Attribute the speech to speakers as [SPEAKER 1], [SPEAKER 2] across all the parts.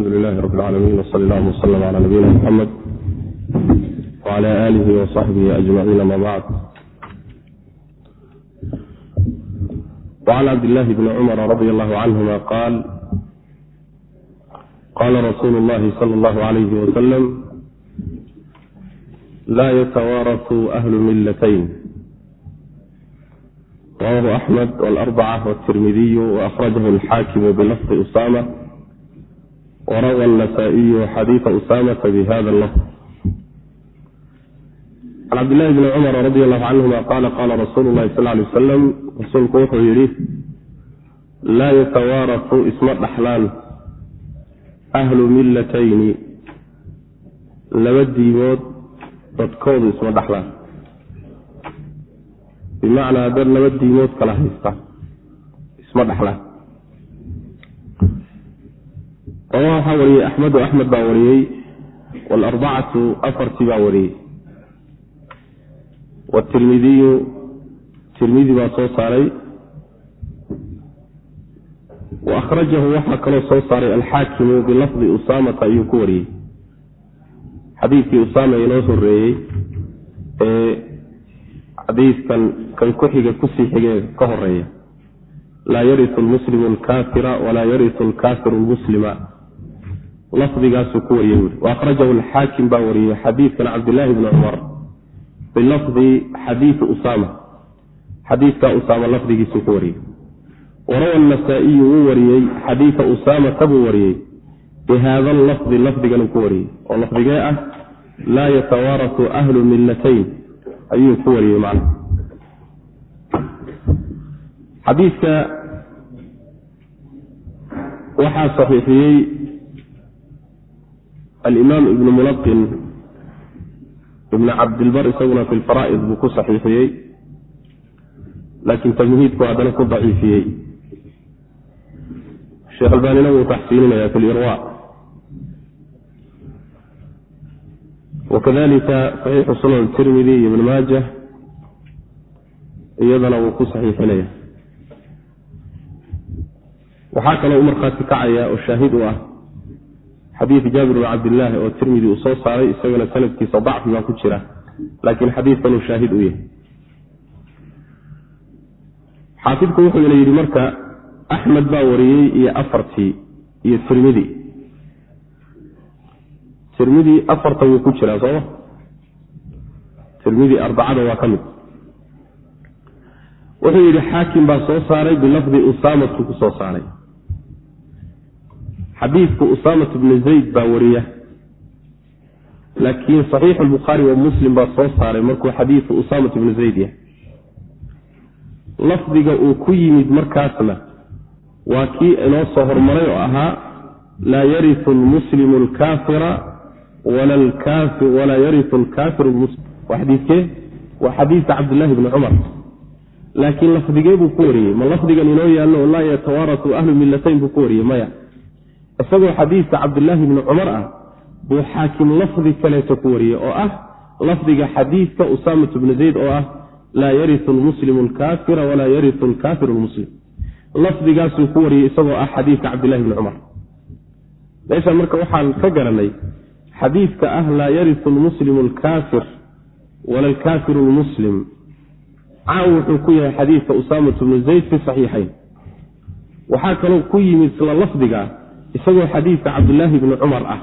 [SPEAKER 1] alxamdu lilahi rab اlcaalamiin wsali allahuma wslm cala nabiyina mxamed wcala alihi wصaxbihi ajmaciin ama bacd wcan cabdillahi bni cumara radi allahu canhuma qaal qala rasuulu llahi sala allahu alayhi wasalam laa yatawaarasu ahlu millatayn rawahu axmed wاlarbaca wاtirmidiyu waأkhrajahu alxaakimu bilafdi usama warawa النasaaئiyu xadiiثa usamata bhada lafظ can cabdillahi bni cumar radi allahu canhuma qaala qaala rasuulu lahi sal lay wasalam rasuulku wuxuu yidhi laa yatawaarasu isma dhaxlaan ahlu millatayni laba diimood dadkoodu isma dhaxlaan bimacnaa dad laba diimood kala haysta isma dhaxlaan rawa waxaa wariyey axmedu axmed baa wariyey waalarbacatu afartii baa wariyey. Watirmidiyu tirmidi baa soo saaray. Wa akhrajahu waxaa kaloo soo saaray alxaakimu bilafdi usaamata ayuu ku wariyey. Xadiidkii usaama inoo horeeyey ee xadiidkan kan ku xiga ku sii xigee ka horreeya laa yariu lmuslimu alkaafira walaa yariu alkaafiru lmuslima lafdigaasuu ku wariyey buui waakhrajahu alxaakim baa wariyey xadiidkan cabdillaahi bni cumar. Bilafdi xadiidi usaama. Xadiidkaa usaama lafdigiisuu ku wariyey warawa anasaa'iyu wuu wariyey xadiida usaamata buu wariyey bihaada lafdi lafdiganuu ku wariyey oo lafdigee ah laa yatawaarasu ahlu millatayn. Ayuu ku wariyey macna. Xadiidka waxaa saxiixiyey alimaam ibnu mulaqin ibnu cabdilbar isaguna fi lfaraa'id buu ku saxiixiyey laakiin tamhiidku haddana ku daciifiyey. Sheekh albaanina wuu taxsiininaya fi lirwa wakadalika saxiixu sunan tirmidi iyo ibn maaja iyadana wuu ku saxiixinaya. Waxaa kaloo u markhaati kacaya oo shaahid u ah xadiid jaabir bn cabdillaahi oo tirmidi uu soo saaray isagana sanadkiisa dacfi baa ku jira. Laakiin xadiidkanuu shaahid u yahay. Xaafidku wuxuu ina yidhi marka axmed baa wariyey iyo afartii iyo tirmidi tirmidi afarta wuu ku jiraa sooma tirmidi arbacada waa ka mid. Wuxuu yidhi xaakim baa soo saaray bilafdi usaamatu ku saaray xadiidku usaamat bni zayd baa wariya. Laakiin saxiixu lbukhaari wa muslim baa soo saaray markuu xadiidku usaamat bni zayd yahay. Lafdiga uu ku yimid markaasna waa kii inoo soo hormaray oo ahaa laa yariu lmuslimu alkaafira walaa yariu alkaafiru lmuslim waa xadiidkee? Waa xadiidka cabdillahi bni cumar. Laakiin lafdigee buu ku wariyey. Ma lafdigan inoo yaallo oo laa yatawaarasu ahlu millatayn buu ku wariyey maya isagoo xadiidka cabdillaahi bni cumar ah buu xaakim lafdi kaleeto ku wariyey oo ah lafdiga xadiidka usaamat bni zayd oo ah laa yariu lmuslimu alkaafira walaa yariu alkaafiru lmuslim lafdigaasuu ku wariyey isagoo ah xadiidka cabdillahi bni cumar. Meesha marka waxaan ka garanay xadiidka ah laa yariu lmuslimu alkaafir wala alkaafiru lmuslim caan wuxuu ku yahay xadiidka usaamat bni zayd fi saxiixayn. Waxaa kaloo ku yimid isla lafdiga isagoo xadiidka cabdilaahi bni cumar ah.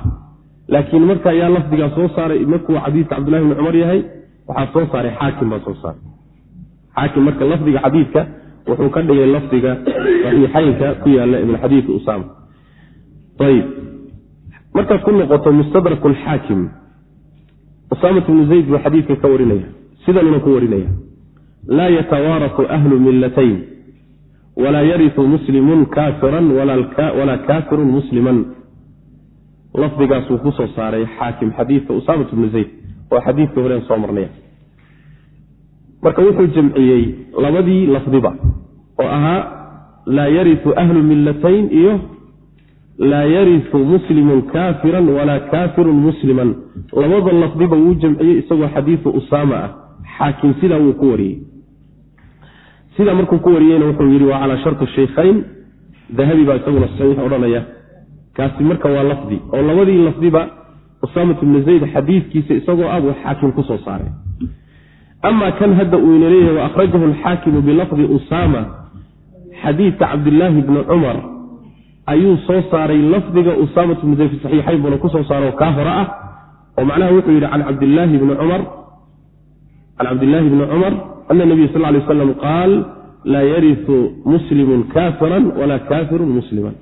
[SPEAKER 1] Laakiin marka ayaa lafdigaa soo saaray markuu xadiidka cabdillahi bni cumar yahay waxaa soo saaray xaakim baa soo saaray. Xaakim marka lafdiga xadiidka wuxuu ka dhigay lafdiga saxiixaynka ku yaalla ibn xadiidka usaama. Ayib markaad ku noqoto mustadrak lxaakim usaamat bnu zayd buu xadiidka ka warinaya sidanuna ku warinaya. Laa yatawaarasu ahlu millatayn walaa yariu muslimun kaafiran walaa kaafirun musliman lafdigaasuu ku soo saaray xaakim xadiidka usaamat bnu zayd oo xadiidka horeen soo marnaya marka wuxuu jamciyey labadii lafdiba oo ahaa laa yariu ahlu millatayn iyo laa yariu muslimun kaafiran walaa kaafirun musliman labada lafdiba wuu jamciyey isagoo xadiidu usaama ah xaakim sidaa wuu ku wariyey sidaa markuu ku wariyeyna wuxuu yidhi waa calaa sharti shaykhayn dahabi baa isaguna saxiix odhanaya. Kaasi marka waa lafdi oo labadii lafdiba usaamat ibnu zayd xadiidkiisa isagoo ah buu xaakim ku soo saaray. Ama kan hadda uu ina leeyahay wa akhrajahu alxaakimu bilafdi usaama. Xadiidka cabdilaahi bni cumar ayuu soo saaray lafdiga usaamat ibnu zayd saxiixayn buuna ku soo saaro kaa hore ah oo macnaha wuxuu yidhi can cabdilaahi bni cumar ana nabiya sal lay aslam qaal laa yariu muslimun kaafiran walaa kaafirun musliman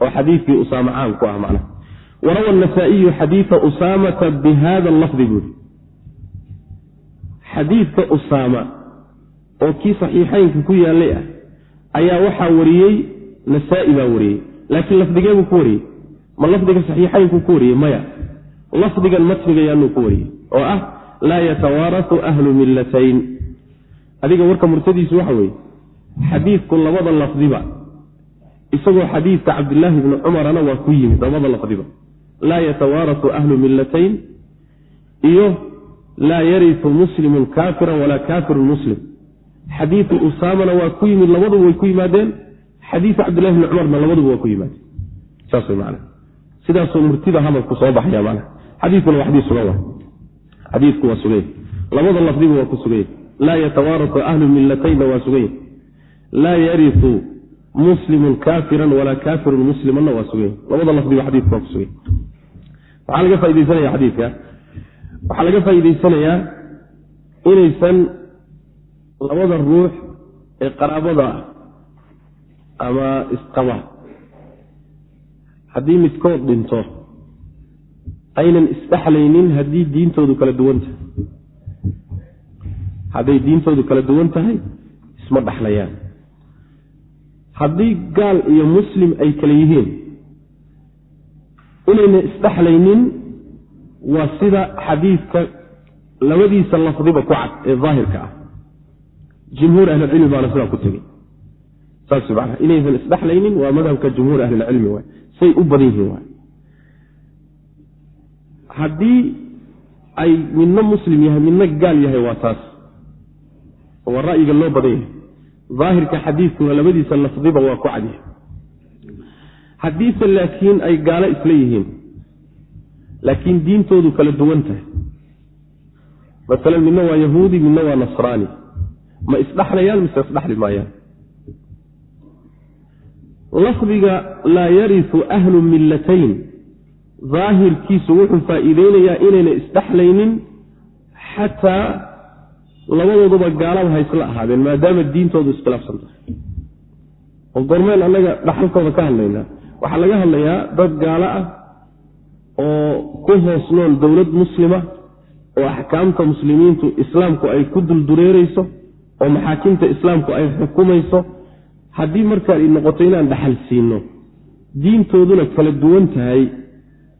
[SPEAKER 1] oo xadiidkii usaama caam ku ah macnaha warawa nasaa-iyu xadiida usaamata bihada lafdi buuri xadiidka usaama oo kii saxiixaynka ku yaallay ah ayaa waxaa wariyey nasaa-i baa wariyey laakiin lafdigeebuu ku wariyey ma lafdiga saxiixaynku ku wariyey maya lafdigan matniga yaanuu ku wariyey oo ah laa yatawaarasu ahlu millatayn adiga warka murtadiisu waxa weeye xadiidku labada lafdiba isagoo xadiidka cabdilaahi bni cumarana waa ku yimid labada lafdiba. Laa yatawaarasu ahlu millatayn iyo laa yariu muslimun kaafiran walaa kaafirun muslim. Xadiidu usaamana waa ku yimid labaduba way ku yimaadeen xadiidu cabdillahi bni cumarna labaduba waa ku yimaadeen. Saas w man sidaasoo murtida hadalku soo baxaya man xadiikuna waa xadii sugan xadiiku waa sugay labada lafdiba waa ku sugay laa yatawaarasu ahlu millataynna waa sugay. Laa yariu muslimun kaafiran walaa kaafirun muslimanna waa sugay. Labada lafdiba xadiiku waa ku sugay. Waxaa laga faidaysanaya xadiidka. Waxaa laga faa'iidaysanayaa inaysan labada ruux ee qaraabada ah ama isqaba. Haddii midkood dhinto aynan isdhexlaynin haddii diintoodu kala duwan tahay hadday diintoodu kala duwan tahay isma dhexlayaan haddii gaal iyo muslim ay kala yihiin inayna isdhexlaynin waa sida xadiidka labadiisa lafdiba ku cad ee daahirka ah. Jumhuur ahlilcilmi baana sidaa ku tegey. Saas mana inaysan isdhexlaynin waa madhabka jumhuur ahlilcilmi waay say u badan yihiin waay haddii ay midna muslim yahay midna gaal yahay waa taas waa ra'yiga loo badan yahay daahirka xadiidkuna labadiisa lafdiba waa ku cadyahay haddiise laakiin ay gaalo isla yihiin. Laakiin diintoodu kala duwan tahay. Masalan midna waa yahuudi midna waa nasraani. Ma isdhaxlayaan mise isdhaxli maayaan? Lafdiga laa yarisu ahlu millatayn. Daahirkiisu wuxuu faa'iideynayaa inayna isdhexlaynin xataa labadooduba gaalaba ha isla ahaadeen maadaama diintoodu iskhilaafsan tahay. Oo gormeen annaga dhaxalkooda ka hadlaynaa waxaa laga hadlayaa dad gaalo ah oo ku hoos nool dowlad muslima oo axkaamta muslimiintu islaamku ay ku duldureereyso oo maxaakimta islaamku ay xukumayso. Haddii markaa ay noqoto inaan dhaxal siino diintooduna kala duwan tahay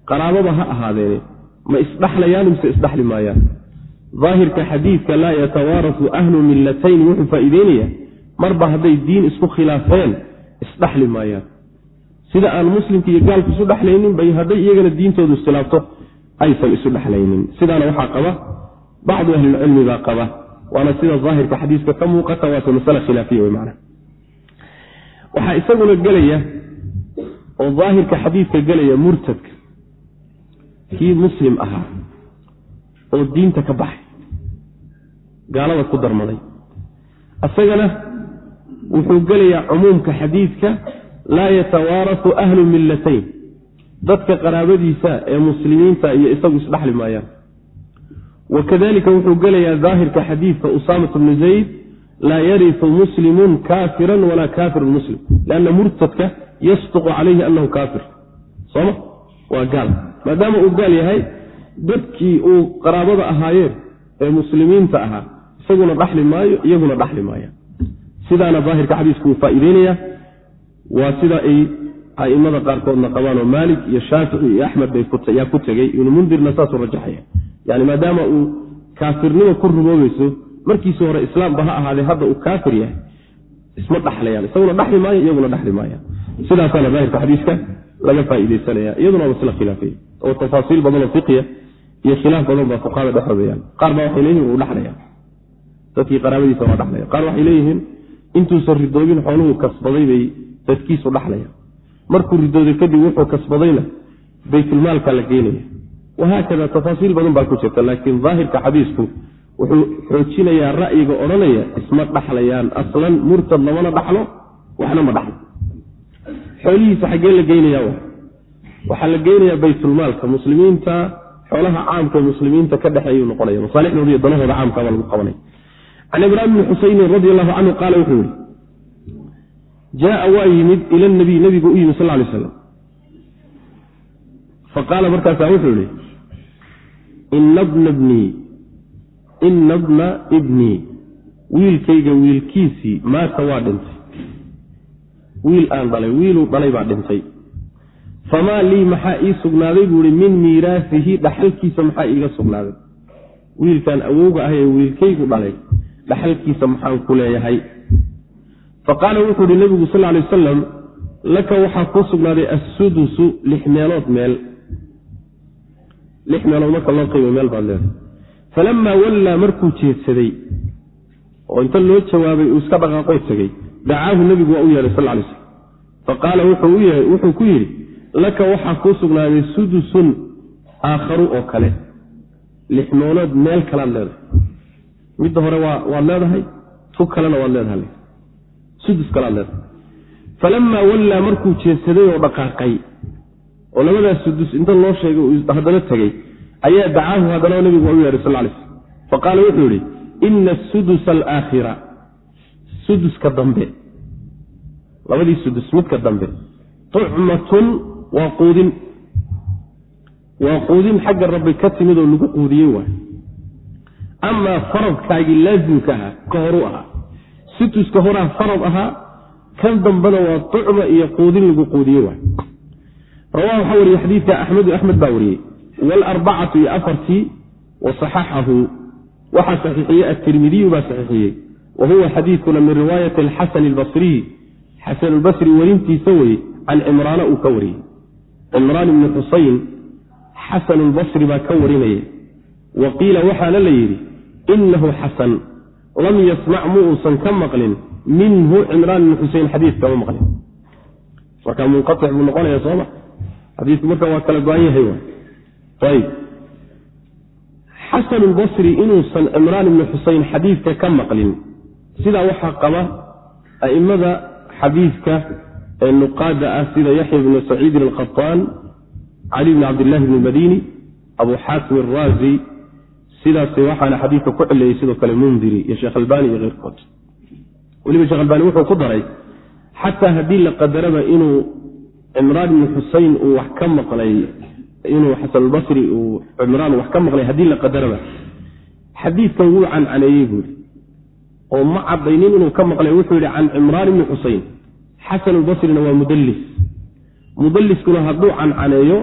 [SPEAKER 1] qaraababa ha ahaadeene ma isdhaxlayaan mise isdhaxli maayaan daahirka xadiidka laa yatawaarasu ahlu millatayn wuxuu faa'iideynaya marba hadday diin isku khilaafeen isdhaxli maayaan. Sida aan muslimka iyo gaalku isu dhexlaynin bay hadday iyagana diintoodu iskhilaafto aysan isu dhexlaynin sidaana waxaa qaba bacdu ahlilcilmi baa qaba. Waana sida daahirka xadiiska ka muuqata waase masale khilaafiya wey macna. Waxaa isaguna gelaya oo daahirka xadiidka gelaya murtadka kii muslim ahaa oo diinta ka baxay gaalada ku darmaday. Isagana wuxuu gelayaa cumuumka xadiidka laa yatawaarasu ahlu millatayn. Dadka qaraabadiisa ee muslimiinta iyo isagu isdhaxli maayaan. Wa kadalika wuxuu gelayaa daahirka xadiidka usaamat bnu zayd laa yariu muslimun kaafiran walaa kaafirun muslim. Lanna murtadka yasduqu calayhi anahu kaafir. Soma waa gaal. Maadaama uu gaal yahay dadkii uu qaraabada ahaayeen ee muslimiinta ahaa isaguna dhaxli maayo iyaguna dhaxli maaya. Sidaana daahirka xadiisku uu faa'iideynaya waa sida ay aimada qaarkoodna qabaanoo maalik iyo shaafici iyo axmed yaa ku tegey ibnu mundirna saasuu rajaxaya. Yani maadaama uu kaafirnimo ku rumoobayso markiisii hore islaamba ha ahaadee hadda uu kaafir yahay isma dhaxlayaan. Isaguna dhaxli maayo iyaguna dhaxli maaya. Sidaasaana daahirka xadiiska laga faaideysanaya iyaduna waa sila khilaafay oo tafaasiil badanoo fiqiya iyo khilaaf badan baa fuqahada dhexdooda yaal qaar baa waxay leeyihiin wuu dhaxlaya dadkii qaraabadiisa waa dhaxlaya. Qaar waxay leeyihiin intuusan ridoobin xooluhu kasbaday bay dadkiisu dhaxlaya. Markuu ridooday kadib wuxuu kasbadayna baytulmaalka la geynaya wahaakada tafaasiil badan baa ku jirta laakiin daahirka xadiisku wuxuu xoojinayaa ra'yiga odhanaya isma dhaxlayaan. Aslan murtad lamana dhaxlo waxna ma dhaxlo. Xoolihiisa xaggee la geynaya waxaa la geynayaa baytulmaalka. Muslimiinta xoolaha caamka muslimiinta ka dhexeeyuu noqonaya masaalixdooda danahooda caamkabaa lagu qabanaya can ibraahim bni xusaynin radi allahu canhu qaala wuxuu yihi jaaa waa yimid ila nabiy nabigu u yimid sal lay slam faqaala markaasaa wuxuu yihi ina bna bnii ina bna ibnii wiilkayga wiilkiisii maata waa dhintay. Wiil aan dhalay wiiluu dhalay baa dhintay. Famaa lii maxaa ii sugnaaday? Buu ihi min miiraasihi dhaxalkiisa maxaa iiga sugnaaday? Wiilkaan awowga ah ee wiilkaygu dhalay dhaxalkiisa maxaan ku leeyahay. Faqaala wuxuu ihi nebigu sal lay wasalam laka waxaa kuu sugnaaday assudusu lix meelood meel. Lix meelood marka loo qiimo meel baad leedahay. Falamaa wallaa markuu jeedsaday oo inta loo jawaabay uu iska dhaqaaqoo tegey dacaahu nebigu waa u yeedhay sal lay slam faqaala wuxuu ku yidhi laka waxaa kuu sugnaaday sudusun aakharu oo kale lix meelood meel kalaad leedahay midda hore waad leedahay tu kalena waad leedahay. Sudus kalaad leedahay. Falamaa wallaa markuu jeedsaday oo dhaqaaqay oo labadaas sudus inta loo sheegay haddana tegey ayaa dacaahu haddana nabigu waa u yeedhay sal lay slam faqaala wuxuu yidhi ina asudusa alaakhira. Suduska dambe. Labadii sudus midka dambe. Tucmatun waa quudin. Waa quudin xagga rabbi ka timid oo lagu quudiyey waay amaa faradkaagii laazimka ahaa ka horu ahaa. Sutuska horaa farad ahaa kan dambena waa tucma iyo quudin lagu quudiyey waay. Rawaa waxaa wariyey xadiidka axmedu axmed baa wariyey waalarbacatu iyo afartii wa waxaa saxiixiyey atirmidiyu baa saxiixiyey wa huwa xadiidkuna min riwaayati alxasani albasriy xasanulbasri werintiisa weye can cimraana uu ka wariyey. Cimraan ibni xusayn xasanulbasri baa ka warinaya wa qiila waxaana la yidhi inahu xasan lam yasmac mu uusan ka maqlin minhu cimraan ibni xuseyn xadiis kama maqlin marka munqaic buu noqonaya sooma xadiisku marka waa kala go-an yahay ayb xasanulbasri inuusan cimraan ibni xuseyn xadiidka ka maqlin sidaa waxaa qaba a'immada xadiidka ee nuqaada ah sida yaxya bnu saciidin alkhataan cali bni cabdillahi bni madini abu xaakim araazi sidaas waxaana xadiidka ku cileeyey sidoo kale mundiri iyo sheekh albani iyo keyrkood weliba sheekh albani wuxuu ku daray xataa haddii la qadaraba inuu cimraan ibni xuseyn uu wax ka maqlay inuu xasanulbasri uu cimraan wax ka maqlay haddii la qadaraba xadiidkan wuu cancaneeyey buuri oo ma cadaynin inuu ka maqlay wuxuu yidhi can cimraan ibni xuseyn xasanulbasrina waa mudallis. Mudalliskuna hadduu cancaneeyo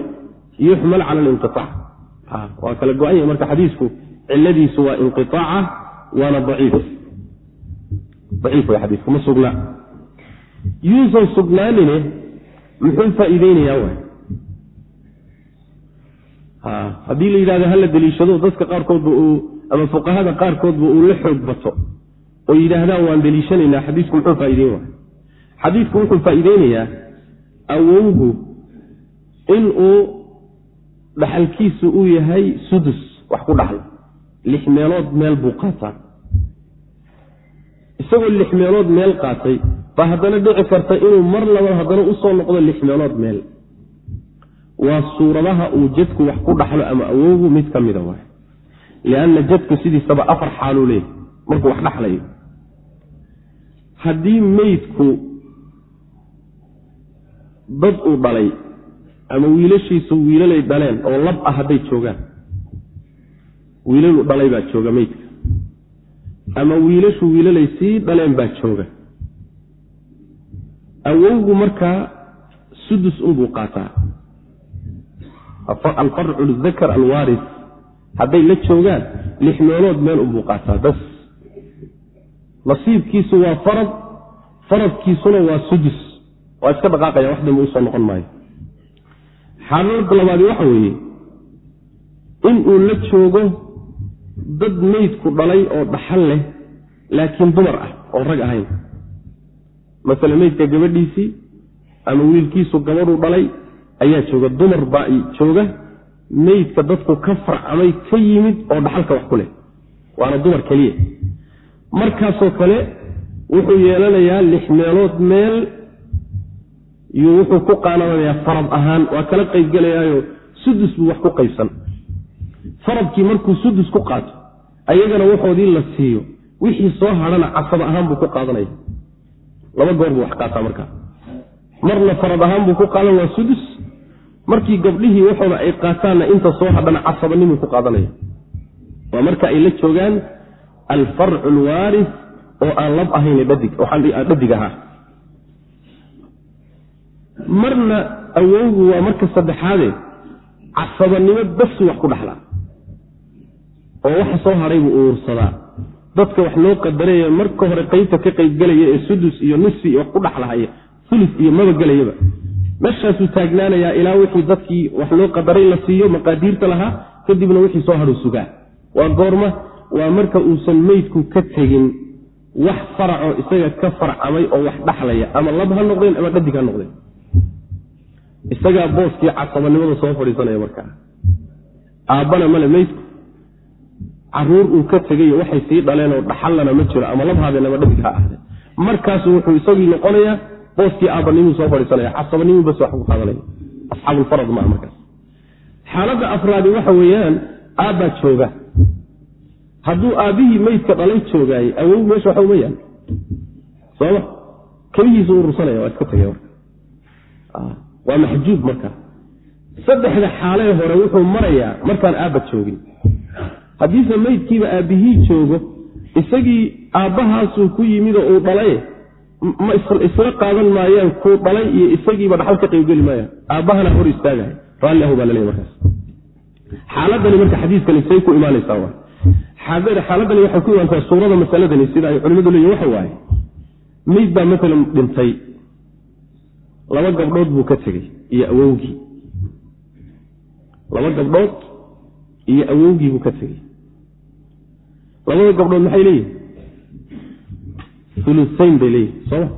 [SPEAKER 1] yuxmal cala alinqiaac waa kala go-an yahay marka xadiisku ciladiisu waa inqiaaca waana aciif aciif way xadiisku ma sugnaa yuusan sugnaanine muxuu faa'iideynayaa waay? Haddii la yidhahdo hala deliishado dadka qaarkoodba uu ama fuqahada qaarkoodba uu la xoog bato oo yidhaahdaan waan deliishanaynaa xadiisku muxuu faa'ideyn waay? Xadiisku wuxuu faa'iideynayaa awowgu inuu dhaxalkiisu uu yahay sudus wax ku dhaxla lix meelood meel buu qaataa isagoo lix meelood meel qaatay ba haddana dhici karta inuu mar laba haddana u soo noqdo lix meelood meel. Waa suuradaha uu jadku wax ku dhaxlo ama awowgu mid ka mida waay. Lianna jadku sidiisaba afar xaaluu leeyahy markuu wax dhaxlayo. Haddii meydku dad uu dhalay ama wiilashiisu wiilalay dhaleen oo lab ah hadday joogaan wiilalu dhalay baa jooga meydka ama wiilashu wiilalay sii dhaleen baa jooga. Awowgu markaa sudus unbuu qaataa. Alfarcu lidakar alwaaris hadday la joogaan lix meelood meel unbuu qaataa bas. Nasiibkiisu waa farad faradkiisuna waa sudus. Waa iska dhaqaaqaya wax dambe u soo noqon maayo. Xaaladda labaadi waxa weeye inuu la joogo dad meydku dhalay oo dhaxal leh laakiin dumar ah oo rag ahayn. Masale meydka gabadhiisii ama wiilkiisu gabadhu dhalay ayaa jooga. Dumar baa jooga. Meydka dadku ka farcamay ka yimid oo dhaxalka wax ku leh. Waana dumar keliya. Markaasoo kale wuxuu yeelanayaa lix meelood meel iyuu wuxuu ku qaananayaa farad ahaan. Waa kala qaybgelayaayo sudus buu wax ku qaybsan. Faradkii markuu sudus ku qaato ayagana waxoodii la siiyo. Wixii soo hadhana casaba ahaan buu ku qaadanaya. Laba goor buu wax qaataa markaa marna farad ahaan buu ku qaadan waa sudus. Markii gabdhihii waxooda ay qaataanna inta soo hadhana casabanimuu ku qaadanaya. Waa marka ay la joogaan alfarcu alwaaris oo aan lab ahayn dhadig ahaa. Marna awowgu waa marka saddexaade casabanimo basu wax ku dhaxlaa oo waxa soo hadhay buu uursadaa. Dadka wax loo qadaraya marka hore qaybta ka qaybgelaya ee sudus iyo nisfi iyo wax ku dhaxlahaya ulus iyo mabagelayaba meeshaasuu taagnaanayaa ilaa wixii dadkii wax loo qadaray la siiyo maqaadiirta lahaa kadibna wixii soo hadhuu sugaa. Waa goorma waa marka uusan meydku ka tegin wax faraco isaga ka farcamay oo wax dhaxlaya ama lab ha noqdeen ama dhadig ha noqdeen. Isagaa booskii casabanimada soo fadhiisanaya markaa. Aabbana male meydku carruur uu ka tegayo waxay sii dhaleen oo dhaxallana ma jiro ama lab habeen ama dhadig ha ahde. Markaasu wuxuu isagii noqonayaa booskii aabbanimuu soo fadhiisanaya casabanimuu bas wax ku qaadanaya asxaabulfarad maa markaas. Xaaladda afraadi waxa weeyaan aabbaa jooga. Hadduu aabbihii meydka dhalay joogaaye awow meesha waxa uma yaal. Sooma keligiisu urursanaya waa iska tagay marka. Waa maxjuub marka. Saddexda xaalee hore wuxuu marayaa markaan aabba joogin haddiise meydkiiba aabbihii joogo isagii aabbahaasuu ku yimid oo uu dhalay isla qaadan maayaan kuu dhalay iyo isagiiba dhaxal ka qaybgeli maayaan. Aabbahana hor istaagahay raalli ahu baa laleeya markaas. Xaaladani marka xadiiskani say ku imaanaysaa xaaladani waxay ku imaantaa suurada masaladani sida ay culimadu leeyihiin waxa waaye meyd baa maalan dhintay. Laba gabdhood buu ka tegey iyo awowgii. Laba gabdhood iyo awowgii buu ka tegey labada gabdhood maxay leeyihiin ulusayn bay leeyihiin sooma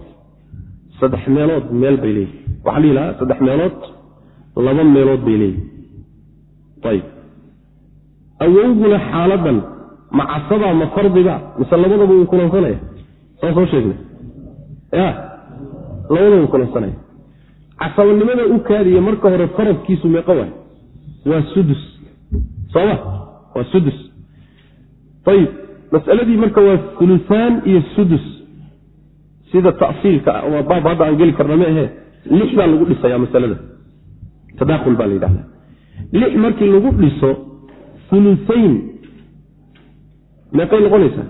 [SPEAKER 1] saddex meelood meel bay leeyihiin waxaa yihaha saddex meelood laba meelood bay leeyihiin ayib awowguna xaaladan ma casabaa ma fardiba mise labadaba wuu kulansanaya? Saa soo sheegnay. Ya labadaba wuu kulansanaya. Casabanimada u kaadiya marka hore faradkiisu meeqa waay. Waa sudus. Sooma waa sudus ayib masaladii marka waa ulusaan iyo sudus. Sida tasiilka ama baab hadda aan geli karna ma ahe. Lix baa lagu dhisaya masalada. Tadakhul baa la yidhahda lix markii lagu dhiso ulusayn meeqay noqonaysaa?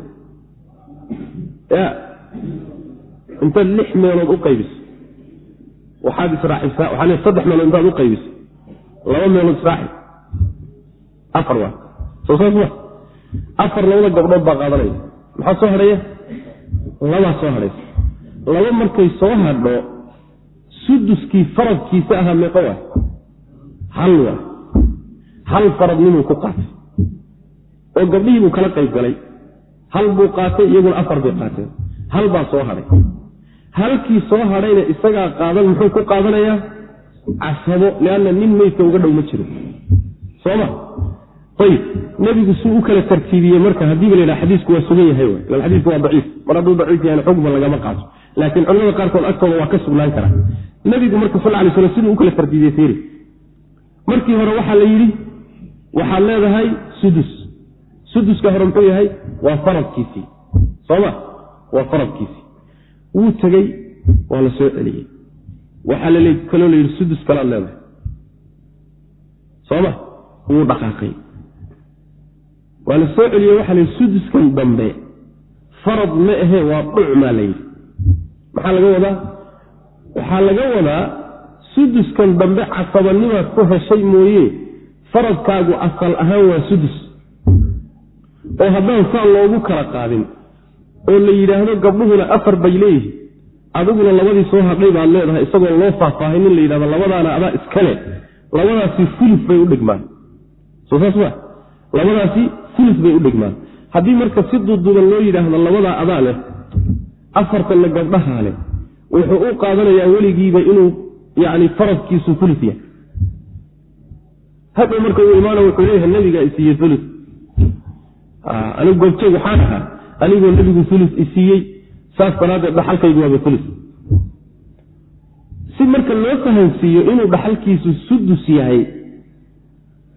[SPEAKER 1] Ya intaad lix meelood u qaybiso waxaad israacisaa waxaa le saddex meelood intaad u qaybiso laba meelood israaci. Afar waa. Soo saas ma afar labada gabdhood baa qaadanaya. Maxaa soo hadhaya labaa soo hadhaysa laba markay soo hadho suduskii faradkiisa ahaa meeqa waa hal waa hal faradnimuu ku qaatay. Oo gabdhihii buu kala qayb galay. Hal buu qaatay iyaguna afar bay qaateen. Hal baa soo hadhay halkii soo hadhayna isagaa qaadan muxuu ku qaadanayaa? Casabo leanna nin meydka uga dhow ma jiro sooma ayib nebigu suu u kala tartiibiyey marka haddiiba la yidhaha xadiisku waa sugan yahay w xadiisku waa daciif. Mar hadduu daciif yahan xugba lagama qaato. Laakiin culimada qaarkood agtooda waa ka sugnaan karaa nebigu marka sal lay slam siduu u kala tartiibiyey fiiri markii hore waxaa la yidhi waxaad leedahay sudus. Suduska hore muxuu yahay waa faradkiisii. Sooma waa faradkiisii. Wuu tegey waa la soo celiyey. Waxaa kaloo la yidhi sudus kalaad leedahay. Sooma wuu dhaqaaqay waa la soo celiyey waxaa la yidhi suduskan dambe farad ma ahee waa dhucmaa la yidhi maxaa laga wadaa? Waxaa laga wadaa suduskan dambe casabanimaad ku heshay mooye faradkaagu asal ahaan waa sudus. Oo haddaan saa loogu kala qaadin oo la yidhaahdo gabdhuhuna afar bay leeyihiin adiguna labadii soo hadhay baad leedahay isagoo loo faahfaahin in la yidhahdo labadaana adaa iskale labadaasi fulus bay u dhigmaan. Soo saas ma labadaasi fulus bay u dhigmaan. Haddii marka si duduban loo yidhaahdo labadaa adaa leh afartanna gabdhahaa leh wuxuu u qaadanayaa weligiiba inuu yani faradkiisu ulu yahay. Hadhow marka uu imaana wuxuu leeyahay nabigaa isiiye ulu anigu goobjeeg waxaan ahaa anigoo nebigu ulu isiiyey saas daraaddeed dhaxalkaygu waaba ulu si marka loo fahansiiyo inuu dhaxalkiisu sudus yahay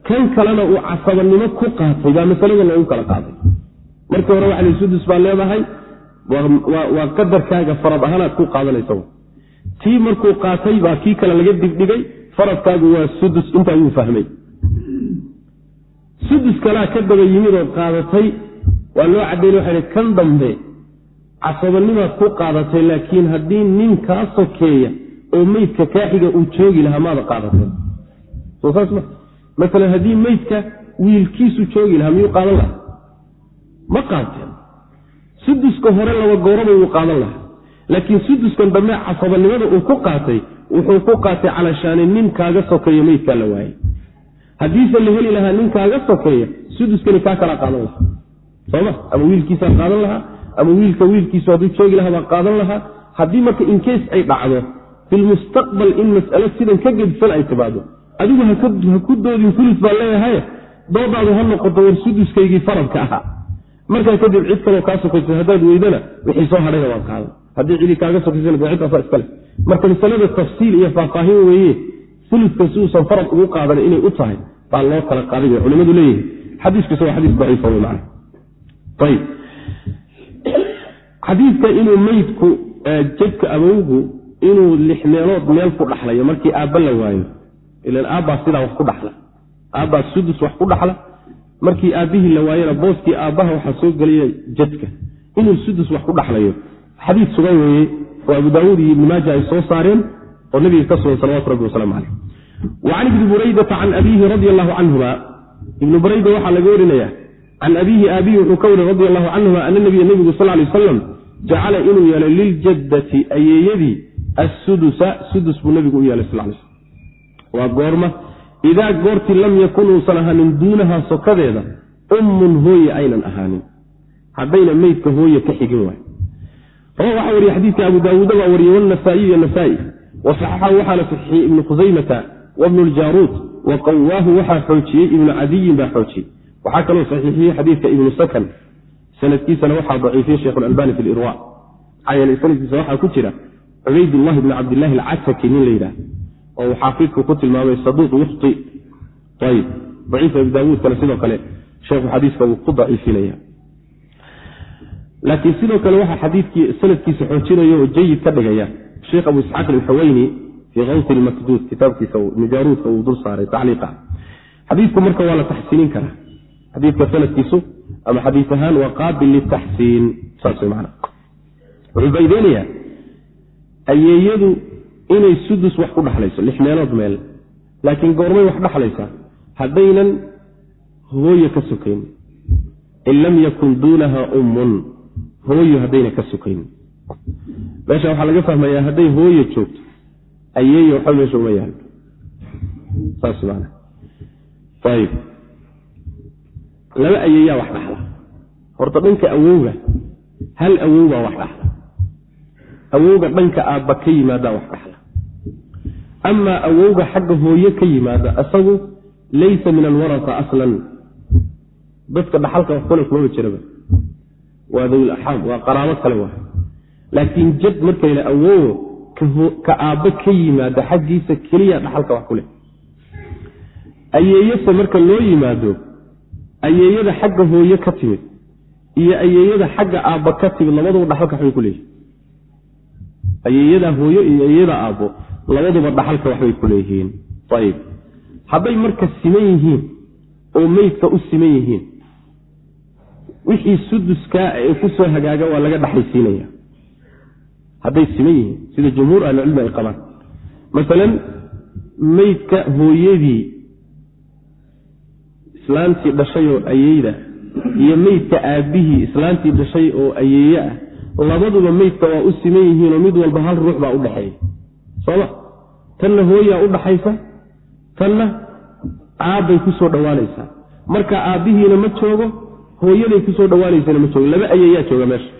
[SPEAKER 1] kan kalena uu casabanimo ku qaatay baa masalada loogu kala qaaday. Markii hore waxa li sudus baa leedahay waa qadarkaaga farad ahaanaad ku qaadanaysa tii markuu qaatay baa kii kale laga digdhigay faradkaagu waa sudus intaa wuu fahmay. Sudus kalaa ka daba yimid oo qaadatay waa loo caddaynay waxa kan dambe casabanimaad ku qaadatay laakiin haddii nin kaa sokeeya oo meydka kaaxiga uu joogi lahaa maada qaadatay maalan haddii meydka wiilkiisu joogi lahaa miyuu qaadan lahaa? Ma qaateen. Suduska hore laba gooraba wuu qaadan lahaa. Laakiin suduskan dambe casabanimada uu ku qaatay wuxuu ku qaatay calashaani nin kaaga sokeeya meydkaa la waayey haddiise la heli lahaa nin kaaga sokeeya suduskani kaa kala qaadan lahaa. Soma ama wiilkiisaa qaadan lahaa? Ama wiilka wiilkiisu hadduu joogi lahaa baa qaadan lahaa? Haddii marka inkeys ay dhacdo filmustaqbal in mas'alo sidan ka gedisan ay timaado adigu ha ku doodin fulus baa leeyahay doodaadu ha noqoto war suduskaygii faradka ahaa. Markaa kadib cid kaloo kaa sokaysa haddaad weydana wixii soo hadhayna waan qaadan haddii cidii kaaga sokaysana de ciddaasa iskale. Marka masalada tafsiil iyo faahfaahin weeye fuluska si uusan farad ugu qaadan inay u tahay baa loo kala qaaday bay culimadu leeyihi xadiiskuse waa xadiis daciifa wey macana ayib xadiidka inuu meydku jadka abowgu inuu lix meelood meel ku dhaxlayo markii aabba la waayo ilan aabbaa sidaa wax ku dhaxla. Aabbaa sudus wax ku dhaxla. Markii aabbihii la waayana booskii aabbaha waxaa soo gelaya jadka. Inuu sudus wax ku dhaxlayo. Xadiid sugan weeye oo abu daawuud iyo ibni maaja ay soo saareen oo nabiga ka sugan salawatu rabbi waslamu caleyh wa can ibni buraydata can abiihi radi allahu canhuma ibnu burayda waxaa laga warinaya can abiihi aabihi wuxuu ka wari radi allahu canhuma ana nabiya nebigu sal lay wasalam jacala inuu yeelay liljaddati ayeeyadii assudusa sudus buu nabigu u yeelay sal lay waa goorma. Idaa goortii lam yakun uusan ahaanin duunaha sokadeeda ummun hooye aynan ahaanin. Haddayna meydka hooye ka xigin waay. Waxaa wariye xadiidka abu daawuuda baa wariyey wnasaa-iy iyo nasaa-i wasaxaxahu waxaana saxiixiyey ibnu khusaymata wabnu ljaruud wa qawaahu waxaa xoojiyey ibnu cadiyin baa xoojiyey. Waxaa kaloo saxiixiyey xadiidka ibnu sakan sanadkiisana waxaa daciifiyey sheikh albani fi lirwa maxaa yeele sanadkiisa waxaa ku jira cubaydullahi bni cabdillahi alcataki nin la yidhaah oo xaafidku ku tilmaamay saduuq yukhti ayb daciif abi daawuudkana sidoo kale sheekhu xadiiska wuu ku daciifinaya. Laakiin sidoo kale waxaa xadiidkii sanadkiisa xoojinaya oo jayid ka dhigaya sheekh abu isxaaq alxaweyni fii kawti lmakduud kitaabkiisa mijaaruudka uu dul saaray tacliiqa. Xadiidku marka waa la taxsiinin karaa. Xadiidka sanadkiisu ama xadiis ahaan waa qaabil litaxsiin saas way macana wuxuu faydeynayaa ayeeyadu inay sudus wax ku dhaxlayso lix meelood meel. Laakiin goormay wax dhaxlaysaa haddaynan hooye ka sokayn in lam yakun duunaha ummun hooyo haddayna ka sokayn meesha waxaa laga fahmayaa hadday hooye joogto ayeeya waxba meesha uma yaalo saas maana. Ayib laba ayeeyaa wax dhaxla. Horta dhanka awowga hal awow baa wax dhaxla awowga dhanka aabba ka yimaadaa wax dhaxla. Amaa awowga xagga hooye ka yimaada isagu laysa min alwarasa aslan. Dadka dhaxalka wax kule kumaba jiraba waa dawil axaam waa qaraabo kale waa. Laakiin jad marka awowo ka aabbo ka yimaado xaggiisa keliya dhaxalka wax ku leh. Ayeeyase marka loo yimaado ayeeyada xagga hooye ka timid iyo ayeeyada xagga aabba ka timid labaduba dhaxalka waxbay ku leeyihiin ayeeyada hooyo iyo ayeeyada aabbo labaduba dhaxalka waxbay ku leeyihiin. Ayib hadday marka siman yihiin oo meydka u siman yihiin wixii suduskaa ee ku soo hagaaga waa laga dhaxaysiinaya hadday siman yihiin sida jumhuur ahlicilmi ay qabaan. Masalan meydka hooyadii islaantii dhashay oo ayeyda iyo meydka aabbihii islaantii dhashay oo ayeeye ah labaduba meydka waa u siman yihiinoo mid walba hal ruux baa u dhexeeya sooma tanna hooyaa u dhaxaysa? Tanna aabbay ku soo dhowaanaysaa marka aabbihiina ma joogo hooyaday ku soo dhawaanaysana ma joogo. Laba ayeeyaa jooga meesha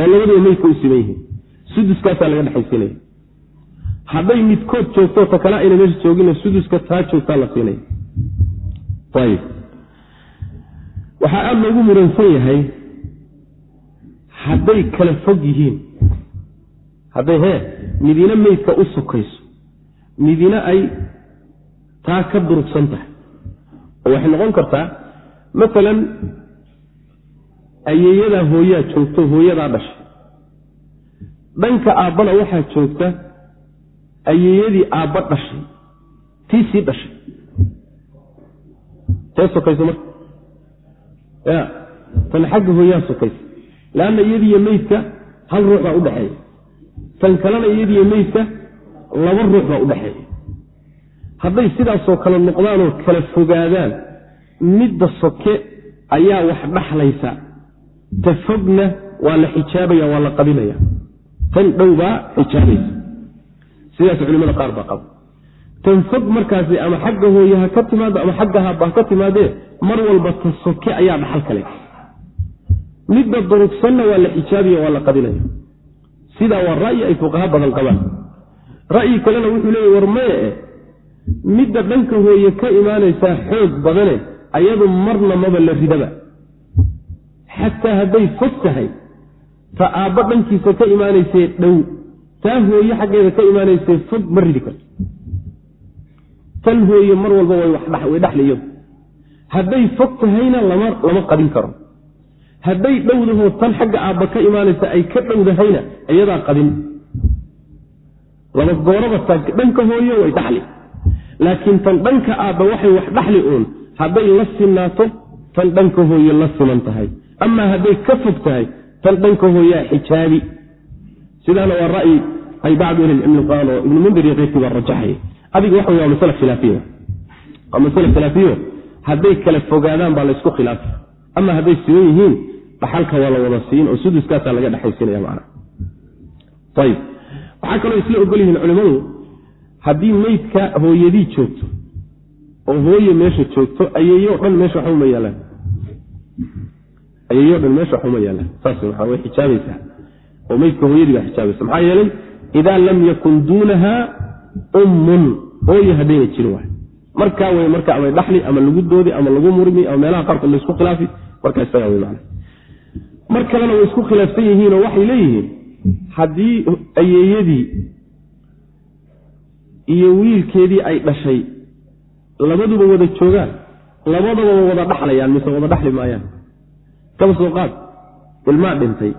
[SPEAKER 1] oo labaduba meydka u siman yihiin. Suduskaasaa laga dhexaysiinaya hadday midkood joogto ta kale ayna meesha joogin suduska taa joogtaa la siinaya. Waxaa aada loogu muransan yahay hadday kala fog yihiin hadday hee midina meydka u sokayso midina ay taa ka durugsan tahay. Oo waxay noqon kartaa maalan ayeeyadaa hooyaa joogto hooyadaa dhashay. Dhanka aabbana waxaa joogta ayeeyadii aabba dhashay tii sii dhashay. Tee sokayso marka? Ya tan xagga hooyaa sokaysa leanna iyadiiyo meydka hal ruux baa udhexeeya tan kalena iyadiiyo meydka laba ruux baa udhexeeya hadday sidaasoo kale noqdaanoo kala fogaadaan midda soke ayaa wax dhaxlaysa. Ta fogna waa la xijaabaya waa la qabinaya. Tan dhow baa xijaabaysa. Sidaas culimada qaar baa qaba. Tan fog markaasi ama xagga hooye ha ka timaado ama xagga haaba ha ka timaadee mar walba ta soke ayaa dhaxal kale midda durugsanna waa la xijaabaya waa la qabinaya sidaa waa ra'yi ay fuqaha badan qabaan. Ra'yi kalena wuxuu leeya war maye eh midda dhanka hooye ka imaanaysaa xoog badane ayadu marna maba la ridaba. Xataa hadday fog tahay ta aabba dhankiisa ka imaanaysee dhow taa hooye xaggeeda ka imaanaysee fog ma ridi karto. Tan hooye mar walba way dhaxliyo. Hadday fog tahayna lama qabin karo hadday dhowdahoo tan xagga aabba ka imaanaysa ay ka dhowdahayna iyadaa qabin laba gooraba dhanka hooye way dhaxli. Laakiin tan dhanka aabba waxay wax dhaxli uun hadday la sinaato tan dhanka hooye la siman tahay. Amaa hadday ka fog tahay tan dhanka hooyaa xijaabi. Sidaana waa ra'yi ay bacdu ahlilcilmi qaaan oo ibnu mundir iyo keyrkii baa rajaxaya adiga waxa waa masale khilaafiya waa masale khilaafiyo. Hadday kala fogaadaan baa laysku khilaafi ama hadday siwan yihiin dhaxalka waa la wada siin oo suduskaasaa laga dhexaysinaya macna. Ayib waxaa kaloo isla ogol yihiin culimmadu haddii meydka hooyadii joogto oo hooye meesha joogto ayeeyo dhan meesha waxba uma yaalaan. Ayeeyo dhan meesha waxba uma yaalaan. Saas waxaa way xijaabaysaa oo meydka hooyadii baa xijaabaysa. Maxaa yeelay idaa lam yakun duunaha ummun hooye haddayna jirin waay markaa wey marka ama dhaxli ama lagu doodi ama lagu murmi ama meelaha qaarkood laysku khilaafi markaa isagaa wey macna mar kalena way isku khilaafsan yihiinoo waxay leeyihiin haddii ayeeyadii iyo wiilkeedii ay dhashay labaduba wada joogaan labadaba wada dhaxlayaan mise wada dhaxli maayaan. Kaba soo qaad. Ilmaa dhintay.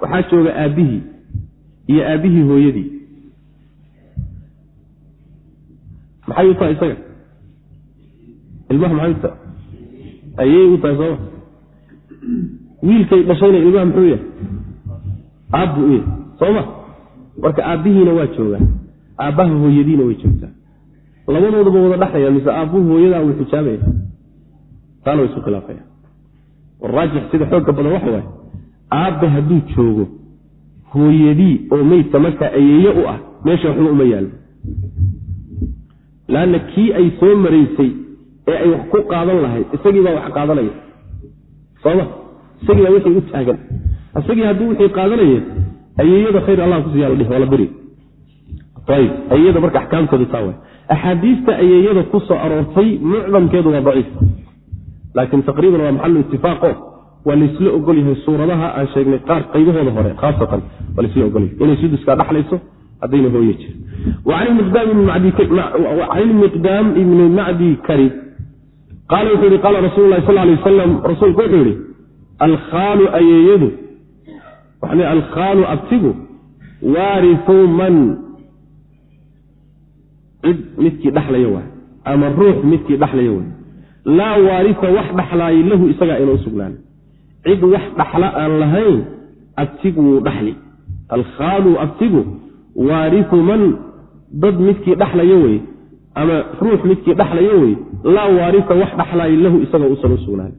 [SPEAKER 1] Waxaa jooga aabbihii iyo aabbihii hooyadii. Maxay u tahay isaga? Ilmaha maxay u tahay? Ayay u tahay sooma wiilkay dhashayna ilmaha muxuu yahay? Aabbu u yahay. Sooma marka aabbihiina waa joogaa aabbaha hooyadiina way joogtaa labadooduba wada dhaxlaya mise aabbuhu hooyadaa wuu xijaabaya. Taana way isu khilaafaya waraajix sida xoogga badan waxa waaye aabbe hadduu joogo hooyadii oo meydka markaa ayeeye u ah meesha waxba uma yaallo. Laanna kii ay soo maraysay ee ay wax ku qaadan lahayd isagii baa wax qaadanaya. Sooma isagii baa wixii u taagan. Isagii haddii wixii qaadanaya ayeeyada khayr allah kusiiya la dhihi waa la beri. Ayib ayeeyada marka axkaamteedu taa way axaadiista ayeeyada ku aroortay mucdamkeedu waa daciif. Laakiin taqriiban waa maxalu itifaaqo waa laysla ogol yahay suuradaha aan sheegnay qaar qaybahooda hore khaasatan waa laysla ogolyahay inay suduskaa dhaxlayso haddayna hooye jir can ilmiqdaam ibni macdi karib qaala wuxuu yihi qaala rasuulu lahi sal lay wasalam rasuulku wuxuu yihi alkhaalu ayeeyadu alkhaalu abtigu waariu man? Cid midkii dhaxlaya waay ama ruux midkii dhaxlaya waay. Laa waarisa wax dhaxlaayay lahu isagaa ina usugnaan cid wax dhaxla aan lahayn abtigu wuu dhaxli. Alkhaalu abtigu waariu man? Dad midkii dhaxlaya wey ama ruux midkii dhaxlaya wey laa waarisa wax dhaxlaaya lahu isagoo usan usugnaan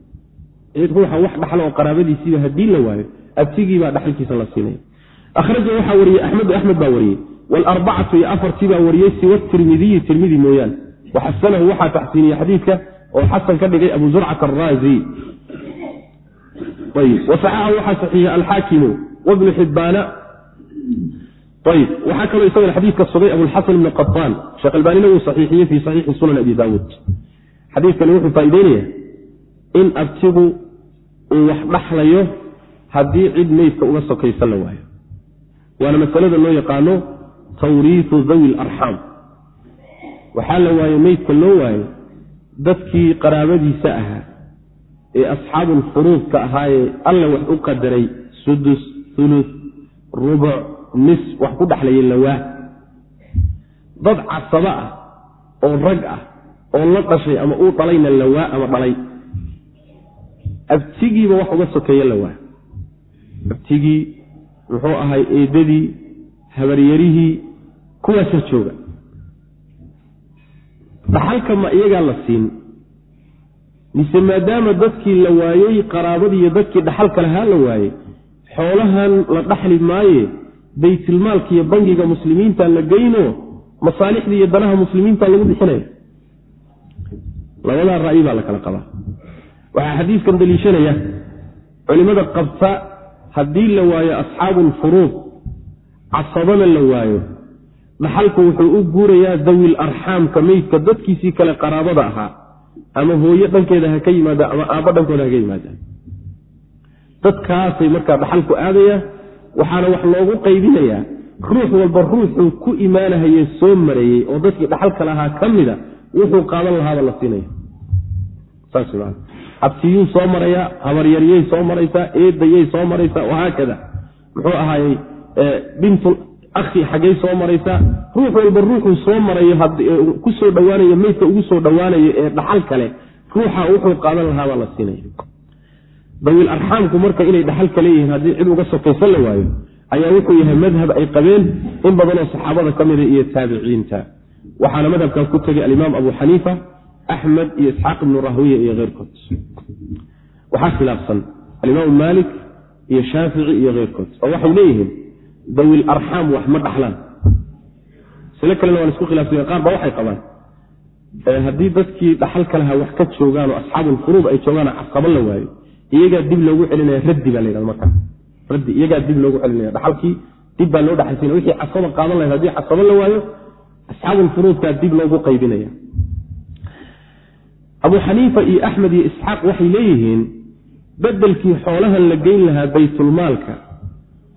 [SPEAKER 1] cid ruuxa wax dhaxla oo qaraabadiisiiba haddii la waayo abtigiibaa dhaxalkiisa la siinaya ahraja waxaa wariyey axmedu axmed baa wariyey. Wlarbacatu iyo afartii baa wariyey siwa tirmidiyi tirmidi mooyaane. Waxasanahu waxaa taxsiiniyey xadiidka oo xasan ka dhigay abu zurcat araazi wasaxaxahu waxaa saxiixiyey alxaakimu wabnu xibbaana. Ayb waxaa kaloo isagana xadiidka sugay abulxasan ibni qataan sheekh albaanina wuu saxiixiyey fii saxiixi sunan abi daawuud. Xadiidkani wuxuu faa'ideynaya in abtigu uu wax dhaxlayo haddii cid meydka uga sokaysan la waayo. Waana masalada loo yaqaano tawriitu dawi larxaam waxaa la waaye meydka loo waayo dadkii qaraabadiisa ahaa ee asxaabulfuruudka ahaayee alla wax u qadaray sudus ulus rubuc nis wax ku dhexlaya lawaa dad casabo ah oo rag ah oo la dhashay ama uu dhalayna lawaa ama dhalay abtigiiba wax uga sokeeya lawaa abtigii muxuu ahay eedadii habaryarihii kuwaasa jooga. Dhaxalka ma iyagaa la siin mise maadaama dadkii la waayey qaraabadii iyo dadkii dhaxalka lahaa la waayey xoolahan la dhaxli maaye baytilmaalka iyo bangiga muslimiinta la geyno masaalixdii iyo danaha muslimiinta lagu bixinaya labadaa ra'yi baa la kala qabaa waxaa xadiiskan daliishanaya culimmada qabta haddii la waayo asxaabulfuruud casabana la waayo dhaxalku wuxuu u guurayaa dawil arxaamka meydka dadkiisii kale qaraabada ahaa ama hooyo dhankeeda ha ka yimaada ama aabbo dhankooda ha ka dadkaasay markaa dhaxalku aadaya waxaana wax loogu qaybinayaa ruux walba ruuxuu ku imaanahaye soo mareeyey oo dadkii dhaxalka lahaa ka mida wuxuu qaadan lahaaba la siinaya saas abtiyuu soo marayaa habaryaryay soo maraysaa eedayay soo maraysaa wahaakada muxuu ahaayey bintul akhi xaggay soo maraysaa ruux walba ruuxuu soo marayo ku soo dhowaanayo meydka ugu soo dhowaanayo ee dhaxal kale ruuxa wuxuu qaadan lahaabaa la siinaya. Dawiil arxaamku marka inay dhaxalka leeyihiin haddii cid uga sokaysan la waayo ayaa wuxuu yahay madhab ay qabeen in badanoo saxaabada ka mida iyo taabiciinta. Waxaana madhabkan ku tegay alimaam abu xaniifa axmed iyo isxaaq ibnu rahwiya iyo keyrkood waxaa khilaafsan alimaam maalik iyo shaafici iyo keyrkood oo waxay leeyihiin dawiil arxaam wax ma dhaxlaan silo kalena waa la isku khilaafsanya qaar ba waxay qabaan haddii dadkii dhaxalka lahaa wax ka joogaan oo asxaabulfuruud ay joogaanoo casabo la waayo iyagaa dib loogu celinaya raddi baa la yhahda markaa raddi iyagaa dib loogu celinaya dhaxalkii dib baa loo dhexaysiina wixii casaba qaadan lahayd haddii casabo la waayo asxaabulfuruudkaa dib loogu qaybinaya abu xaniifa iyo axmed iyo isxaaq waxay leeyihiin bedelkii xoolahan la geyn lahaa baytulmaalka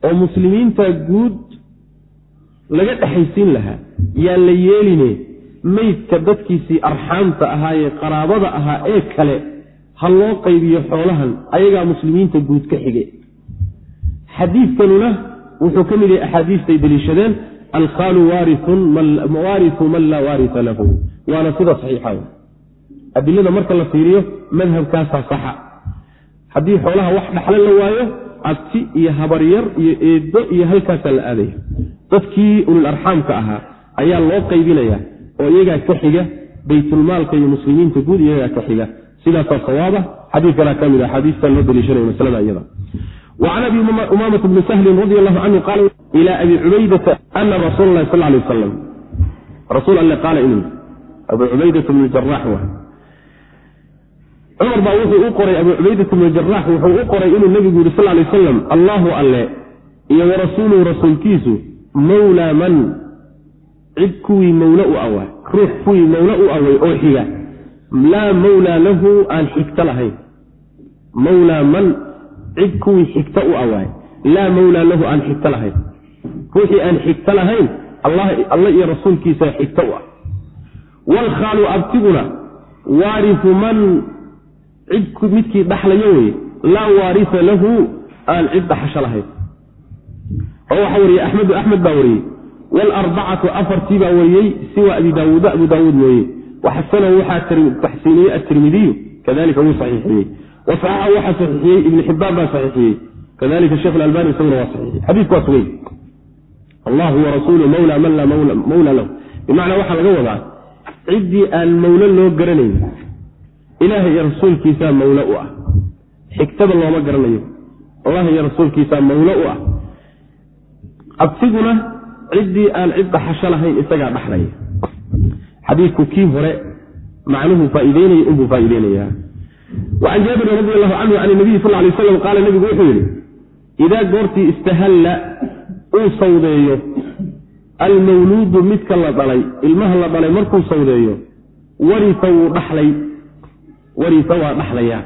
[SPEAKER 1] oo muslimiinta guud laga dhexaysiin lahaa yaan la yeeline meydka dadkiisii arxaamta ahaayee qaraabada ahaa ee kale ha loo qaybiyo xoolahan ayagaa muslimiinta guud ka xige xadiidkanuna wuxuu ka mid yahay axaadiistay deliishadeen alqaalu waariu man laa waarita lahu. Waana sida saxiixa adilada marka la fiiriyo madhabkaasaa saxa. Haddii xoolaha wax dhaxlo la waayo abti iyo habaryar iyo eedo iyo halkaasaa la aadaya dadkii ulul ahaa ayaa loo qaybinaya oo iyagaa ka xiga baytulmaalka iyo muslimiinta guud iyagaa ka xiga. Sidaasaa sawaaba xadiikanaa ka mid axaadiistaa loo daliishanaya masalada iyada. Wacan abi umaamata bni sahlin radi allahu canhu qaala ilaa abi cubaydata ana rasuula lahi sal lay wasalam rasuul alle qaala inuu abu cubaydata bni jaraax wa cumar baa wuxuu u qoray abu cubaydata bni jaraax wuxuu u qoray inuu nebigu yidhi sal lay wasalam allahu alle iyo warasuuluhu rasuulkiisu mawlaa man? Cid kuwii mawle u awaa ruux kuwii mawle u away oo xiga. Laa mawlaa lahu aan xigto lahayn. Mawlaa man? Cid kuwii xigto u awaay laa mawlaa lahu aan xigto lahayn. Ruuxii aan xigto lahayn alla iyo rasuulkiisa xigto u ah. Waalkhaalu abtiguna waarifu man cid midkii dhaxlayo weye laa waarisa lahu aan cid dhaxasho lahayn. Oo waxaa wariyey axmedu axmed baa wariyey waalarbacatu afartii baa wariyey siwa abi daawuuda abu daawuud mooye waxasanahu waxaa taxsiiniyey atirmidiyu kadalika wuu saxiixiyey. Wasaxaxa waxaa saxiixiyey ibni xibbaan baa saxiixiyey kadalika sheekh albani isaguna waa saxiixiyey. Xadiisku waa sugay. Allahu warasuulu mawla man laa mawla lahu. Bimacnaa waxaa laga wadaa ciddii aan mawlo loo garanayn ilaah iyo rasuulkiisaa mawlo u ah. Xigtada looma garanayo. Allah iyo rasuulkiisaa mawlo u ah. Abtiguna ciddii aan cid dhaxasho lahayn isagaa dhaxlaya. Xadiidku kii hore macnuhu faaiideynaya inbuu faaiideynayaa. Wacan jaabirin radi allahu canhu can nabiyi sal lay aslam qaala nebigu wuxuu yidhi idaa goortii istahalla uu sawdeeyo almawluudu midka la dhalay ilmaha la dhalay markuu sawdeeyo warisa wuu dhaxlay warisa waa dhaxlayaa.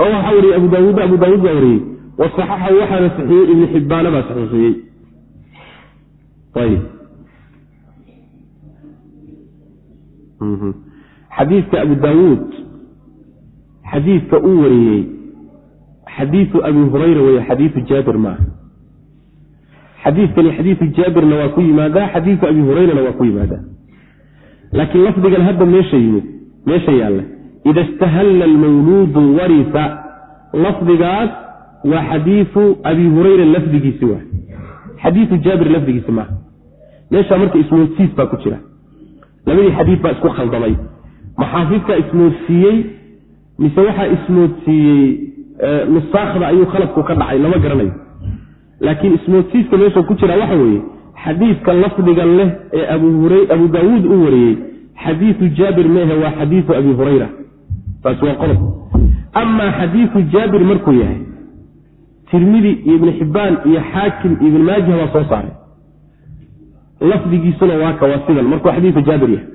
[SPEAKER 1] Oo waxaa wariyey abu daawuud abu daawuud baa wariyey wasaxaxahu waxaana saxiiyey ibnu xibbaana baa saxiixiyey. Ayb xadiidka abu daawuud xadiidka uu wariyey xadiiu abi hurayra wey xadiiu jaabir maaha xadiikani xadiiu jaabirna waa ku yimaadaa xadiiu abi hurayrana waa ku yimaadaa. Laakiin lafdigan hadda meesha yimid meesha yaalla ida istahalla almawluudu warisa lafdigaas waa xadiiu abi hurayra lafdigiisi waa xadiiu jaabir lafdigiisi maaha meesha marka ismoodsiis baa ku jira labadii xadiid baa isku khaldamay maxaafidkaa ismoodsiiyey mise waxaa ismoodsiiyey nusaakhda ayuu khaladku ka dhacay lama garanayo laakiin ismoodsiiska meesha ku jira waxa weeye xadiidka lafdigan leh ee abu daawuud u wariyey xadiiu jaabir mehe waa xadiiu abi hurayra taasi waa qodob amaa xadiiu jaabir markuu yahay tirmidi iyo ibni xibbaan iyo xaakim iyo ibn maajah baa soo saaray. Lafdigiisuna waa ka waa sidan. Markuu xadiiu jaabir yahay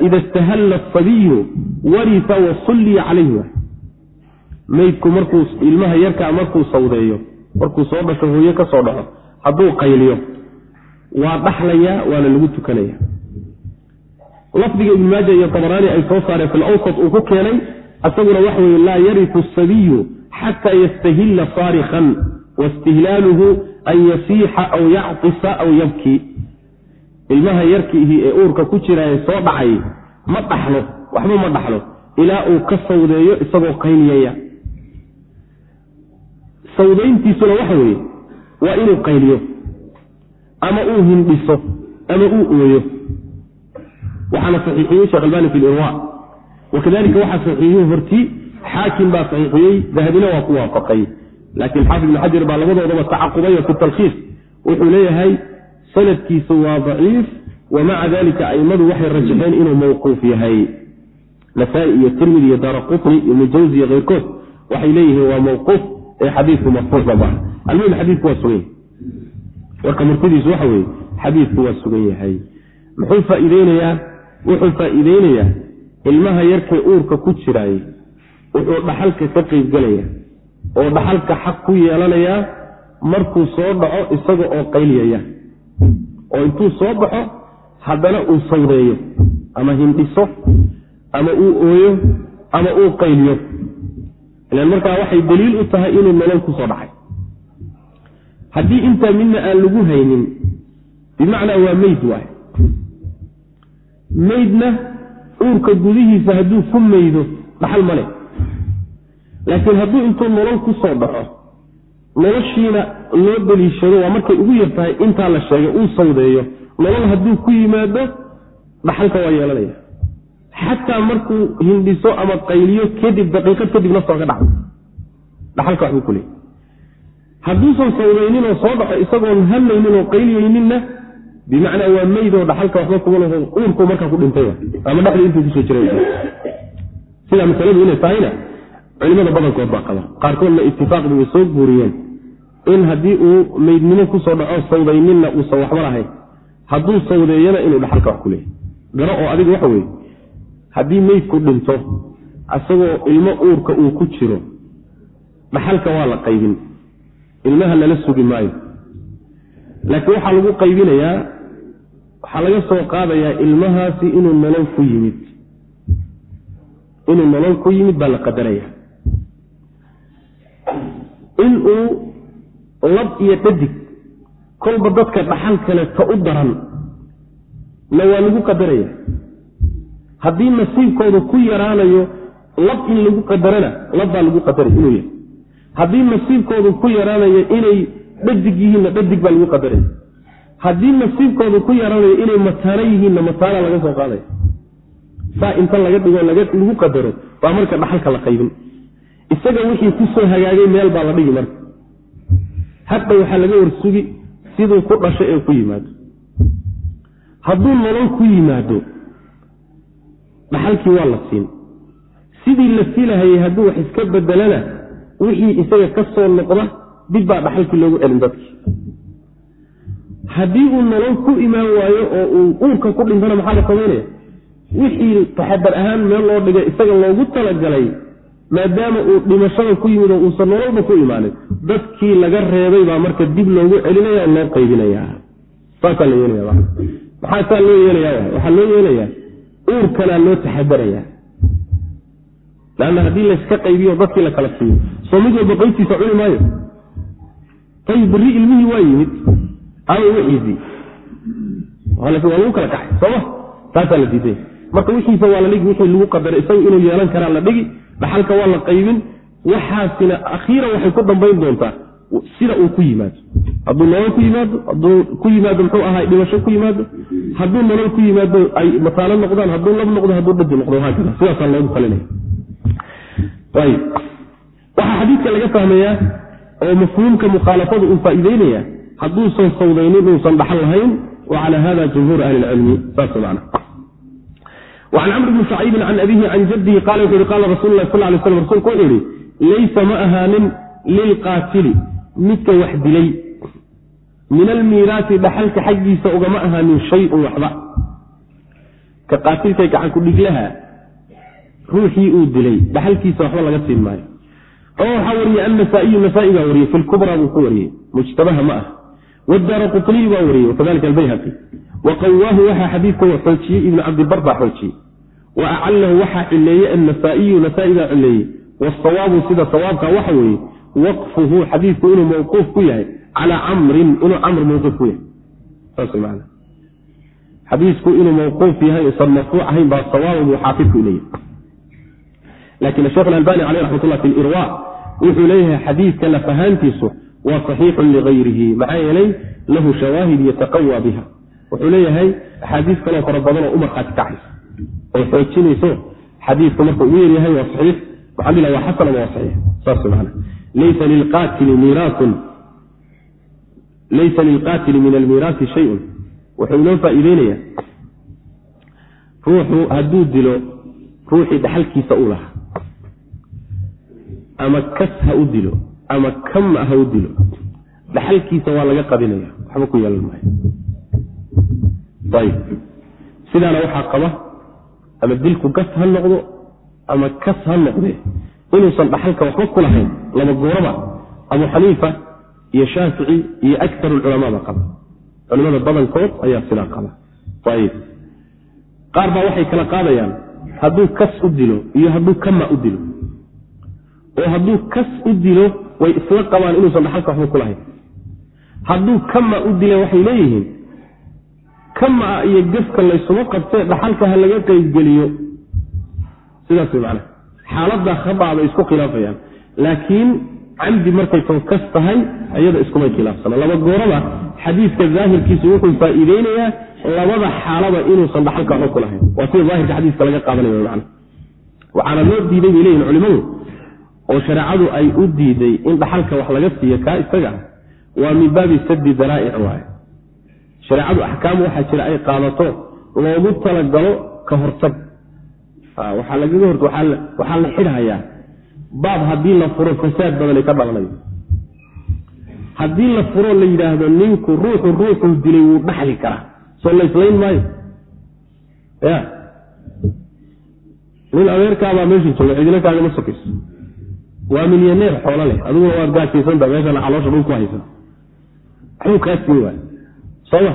[SPEAKER 1] ida istahalla asabiyu warisa wasulliya calayhi wa meydku markuu ilmaha yarkaa markuu sawdeeyo markuu soo dhasho hooye ka soo dhaxo hadduu qayliyo waa dhaxlayaa waana lagu tukanaya lafdiga ibn maaja iyo tabaraani ay soo saareen fil awsat uu ku keenay isaguna waxa weye laa yarifu asabiyu xataa yastahilla saarikan waistihlaaluhu an yasiixa aw yactisa aw yabki. Ilmaha yarkiihi ee uurka ku jirae soo dhacay ma dhaxlo waxba ma dhaxlo ilaa uu ka sawdeeyo isagoo qayliyaya. Sawdayntiisuna waxa weeye waa inuu qayliyo ama uu hindhiso ama uu ooyo waxaana saxiixiyey sheekh albani fi lirwa wakadalika waxaa saxiixiyey hortii xaakim baa saxiixiyey dahabina waa ku waafaqay. Laakiin xaafid ibn xajar baa labadoodaba tacaqubay fi talkhiis. Wuxuu leeyahay sanadkiisu waa daciif wa maca dalika aimadu waxay rajaxeen inuu mawquuf yahay. Nasaa-i iyo tirmidi iyo daara ibnu jawzi iyo keyrkood waxay leeyihiin waa mawquuf ee xadiidku marfuucba almuhim xadiidku waa sugan yahay. Warka murtidiisu waxa weeye xadiidku waa sugan yahay. Muxuu faa'iideynayaa wuxuu faa'iideynayaa ilmaha yarkay uurka ku jiraayey wuxuu dhaxalka ka qeybgelaya oo dhaxalka xaq ku yeelanayaa markuu soo dhaco isaga oo qayliyaya. Oo intuu soo baxo haddana uu sawdeeyo ama hindhiso ama uu ooyo ama uu qayliyo. Ilan markaa waxay daliil u tahay inuu nolol ku soo dhacay. Haddii intaa midna aan lagu haynin bimacnaa waa meyd waay meydna uurka gudihiisa hadduu ku meydo dhaxal ma leh. Laakiin hadduu intuu nolol ku soo dhaco noloshiina loo daliishado waa markay ugu yar tahay intaa la sheegay uu sawdeeyo. Nolol hadduu ku yimaado dhaxalka waa yeelanaya. Xataa markuu hindhiso ama qayliyo kadib daqiiqad kadib naftoo ka dhacdo dhaxalka waxbuu ku leeyay hadduusan sawdayninoo soo dhaco isagoon hadlaynin oo qayliyeyninna bimacnaa waa meydoo dhaxalka waxba kuma laho uurkuu markaa ku dhintay. Ama dhexdii intuu ku soo jiray sidaa masaladu inay tahayna culimada badankood baa qaba. Qaarkoodna itifaaqdi way soo guuriyeen. In haddii uu meydnimo ku soo dhaco sawdayninna uusan waxba lahayn hadduu sawdeeyana inuu dhaxalka wax ku leeyahy garo oo adiga waxa weeye haddii meydku dhinto isagoo ilmo uurka uu ku jiro dhaxalka waa la qaybin. Ilmaha lala sugi maayo. Laakiin waxaa lagu qaybinayaa waxaa laga soo qaadayaa ilmahaasi inuu nolol ku yimid. Inuu nolol ku yimid baa la qadaraya inuu lab iyo dhadig kolba dadka dhaxal kale u daran na waa lagu qadaraya haddii nasiibkooda ku yaraanayo lab in lagu qadarana lab baa lagu qadaray inuu yahay. Haddii nasiibkoodu ku yaraanayo inay dhadig yihiinna dhadig baa lagu qadaraya haddii nasiibkoodu ku yaraanayo inay mataano yihiinna mataana laga soo qaadaya saa inta laga dhigo lagu qadaro baa marka dhaxalka la qaybin. Isaga wixii ku soo hagaagay meel baa la dhigi marka. Hadda waxaa laga warsugi siduu ku dhasho ee ku yimaado. Hadduu nolol ku yimaado dhaxalkii waa la siin. Sidii la filahayay hadduu wax iska bedelana wixii isaga ka soo noqda dib baa dhaxalkii loogu celin dadkii haddii uu nolol ku imaan waayo oo uu uurka ku dhintana maxaa la samaynaya wixii taxadar ahaan meel loo dhigay isaga loogu talagalay maadaama uu dhimashada ku yimid oo uusan nololba ku imaanin dadkii laga reebay baa marka dib loogu celinaya loo qaybinaya saasaa la yeelaya maxaa saa loo yeelaya waxaa loo yeelayaa uurkanaa loo taxadaraya lanna haddii layska qaybiyo dadkii la kala siiyo. Soo mid walba qaybtiisa cuni maayo. Ayib berri ilmihii waa yimid ama wixiisii kala kaxay sooma taasaa la diiday marka wixiisa waa la dhigi wixii lagu qadaray isagu inuu yeelan karaa la dhigi dhaxalka waa la qaybin. Waxaasina akhiiran waxay ku dambayn doontaa sida uu ku yimaado. Hadduu nolol ku yimaado hadduu ku yimaado muxuu ahaa dhimasho ku yimaado hadduu nolol ku yimaado ay mataalo noqdaan hadduu lab noqdo hadduu dhadi noqdo haakada sidaasaa loogu talinaya waxaa xadiidka laga fahmayaa oo mafhuumka mukhaalafadu uu faa'iideynaya hadduusan sawdaynin uusan dhaxal lahayn wa cala hada jumhuur ahli lcilmi saas macna. An camr bni shaciibin can abihi can jadihi qala wuxu yhi qala rasul sal lay slam rsulku wuxuu yihi laysa ma ahaanin lilqaatili midka wax dilay. Min almiiraasi dhaxalka xaggiisa ugama ahaanin shayun waxba. Ka qaatilka gacanku dhiglaha ruuxii uu dilay dhaxalkiisa waxba laga siin maayo. Oo waxaa wariyey annasaa-iyu nasaa-i baa wariyey fi buu ku wariyey mujtabaha ma ah wadaara quطniy baa wariyey wakadalika albayhaqi wa qawaahu waxaa xadiidka xoojiyey ibnu cabdibar baa xoojiyey wa acalahu waxaa cileeye annasaa-iyu nasaa-i baa cileeyey wasawaabu sida sawaabka waxa weeye waqfuhu xadiidku inuu mawquuf ku yahay calaa camrin inuu camr mawquuf ku yahay xadiisku inuu mawquuf yahay usan marfuuc ahayn baa sawaaba buu xaafidku leeyahy laakiin shekh albani aleyh raxmat fi lirwa wuxuu leeyahay xadiidka lafahaantiisu waa saxiixun ligayrihi maxaa yeelay lahu shawaahid yataqawaa biha. Wuxuu leeyahay axaadiis kaloo fara badanoo u markhaati oo xoojinayso xadiidku marka uu yaryahay waa saxiix dhila waa xasan ama waa saxiix? Saas man laysa lilqaatili min almiiraasi shayun. Wuxuu inoo faa'iideynaya ruuxu hadduu dilo ruuxii dhaxalkiisa u lahaa. Ama kas ha u dilo ama kama ha u dilo. Dhaxalkiisa waa laga qadinaya waxba ku yeelan maayo. Ayib sidaana waxaa qaba ama dilku gas ha noqdo ama kas ha noqdee inuusan dhaxalka waxba ku lahayn laba gooraba abu xaniifa iyo shaafici iyo akar culamaada qaba. Culimada badankood ayaa sidaa qaba. Ayib qaar baa waxay kala qaadayaan hadduu kas u dilo iyo hadduu kama u dilo. Oo hadduu kas u dilo way isla qabaan inuusan dhaxalka waxba ku hadduu kama u dila waxay leeyihiin kamaa iyo gaska laysuma qabtee dhaxalka ha laga qeybgeliyo sidaas way macnaha. Xaaladda khadaa bay isku khilaafayaan. Laakiin camdi markay too kas tahay iyada iskumay khilaafsana. Laba gooraba xadiidka daahirkiisu wuxuu faa'iideynayaa labada xaalaba inuusan dhaxalka waxba ku waa sida daahirka xadiiska laga qaadanaya man waxaana loo diiday bay leeyihiin culimadu oo shareecadu ay u diiday in dhaxalka wax laga siiyo kaa isaga ah waa min baabi sadi daraa'ic waay shareecadu axkaam waxaa jira ay qaadato loogu talagalo ka hortag. Waxaa lagaga hort waxaa la xidhayaa baab haddii la furo fasaad badan ay ka dhalanayo haddii la furo la yidhaahdo ninku ruuxu ruuxuu dilay wuu dhaxli karaa soo layslayn maayo. Ya nin adeerkaabaa meesha jooga cidina kaagama sokayso waa milyaneer xoolo leh. Adiguna waad gaajaysantaa meeshana caloosha dhul ku haysan. Waxbuu kaa siin waay. Sooma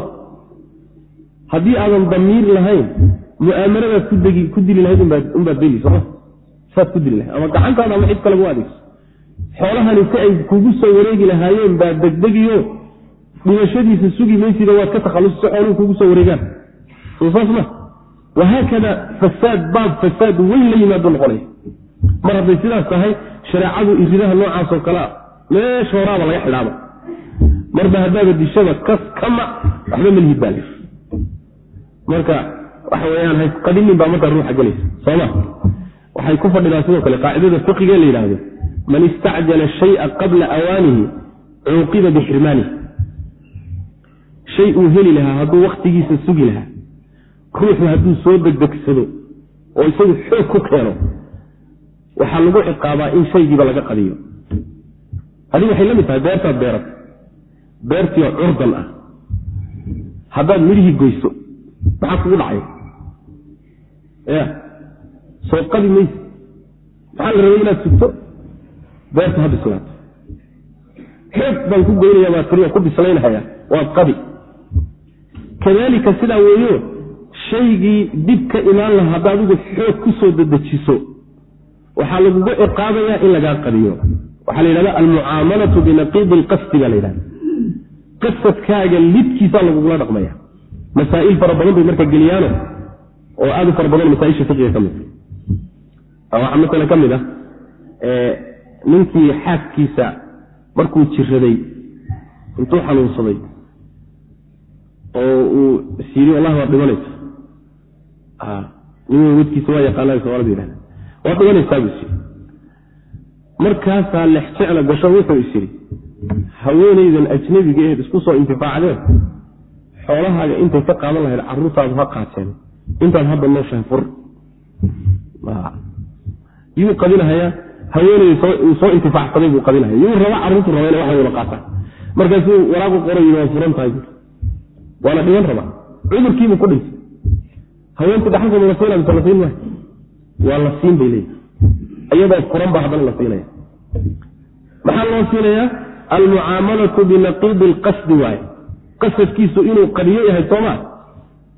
[SPEAKER 1] haddii aadan damiir lahayn mu'aamaradaad ku dili lahayd unbaad deli soma saad ku dili lahayd. Ama gacantaada ama cid kalagu adeegso. Xoolahani si ay kugu soo wareegi lahaayeen baa degdegiyo dhimashadiisa sugi maysida waad ka takhallusi si xooluhu kugu soo wareegaan. Soo saas ma. Wahaakada fasaad baab fasaad weyn la yimaado noqonaya mar hadday sidaas tahay shareecadu iridaha noocaasoo kalea meesha horaaba laga xidhaaba marba haddaaba dishada kas kama waxba malihid baa le marka waxa weyaan qadinin baa markaa ruuxa gelaysa sooma waxay ku fadhidaa sidoo kale qaacidada fiqige la yidhaahdo. Man istacjala shaya qabla awaanihi cuuqiba bixirmaanihi shay uu heli lahaa hadduu waktigiisa sugi lahaa. Ruuxu hadduu soo degdegsado oo isagu xoog ku keeno waxaa lagu ciqaabaa in shaygiiba laga qadiyo. Haddii waxay la mid tahay beertaad beeratay beertiio curdan ah. Haddaad midhihii goyso maxaa kugu dhacay? Ya soo qadi mayse maxaa la rabay inaad sugto? Beerta ha bislaato xoog baan ku goynaya baa tiri ku bislaynahaya waad qadi. Kadalika sidaa weeyo shaygii dib ka imaan laha hadda adigu xoog ku soo dedejiso waxaa laguga ciqaabayaa in lagaa qadiyo waxaa la yidhahda almucaamalatu binaqiidi lqasdi baa la yidhahda qasadkaaga lidkiisaa lagugula dhaqmaya. Masaa'il fara badan bay marka geliyaano oo aad u fara badan masaaisha fiqiga ka mid. Waxaa masala ka mid ah ninkii xaaskiisa markuu jiraday intuu xanuunsaday oo uu isyidhi wallahi waad dhimanaysa nin wadkiisa waa yaqaanaa soomaalida yidhahda waad dhimanaysaa buu isyidhi markaasaa lex jecla gasho wuxuu is yidhi haweenaydan ajnabiga eed isku soo intifaacdeen? Xoolahaaga intay ka qaadan lahayd caruurtaadu ha qaateen. Intaad hadda nooshahay fur. Yuu qadinahayaa haweenay uu soo intifaacsaday buu qadinahaya. Yuu raba carruurtu raba ina qaataan. Markaasuu waraaqu qoray waa furan tahay. Waana dhiban rabaa cudurkiibuu ku dhintay siinaa mise la siin maayo waa la siin bay leeyihi iyadoo furan baa haddana la siinaya. Maxaa loo siinayaa? Almucaamalatu binaqiidi lqasdi waaye. Qasadkiisu inuu qadiyo yahay sooma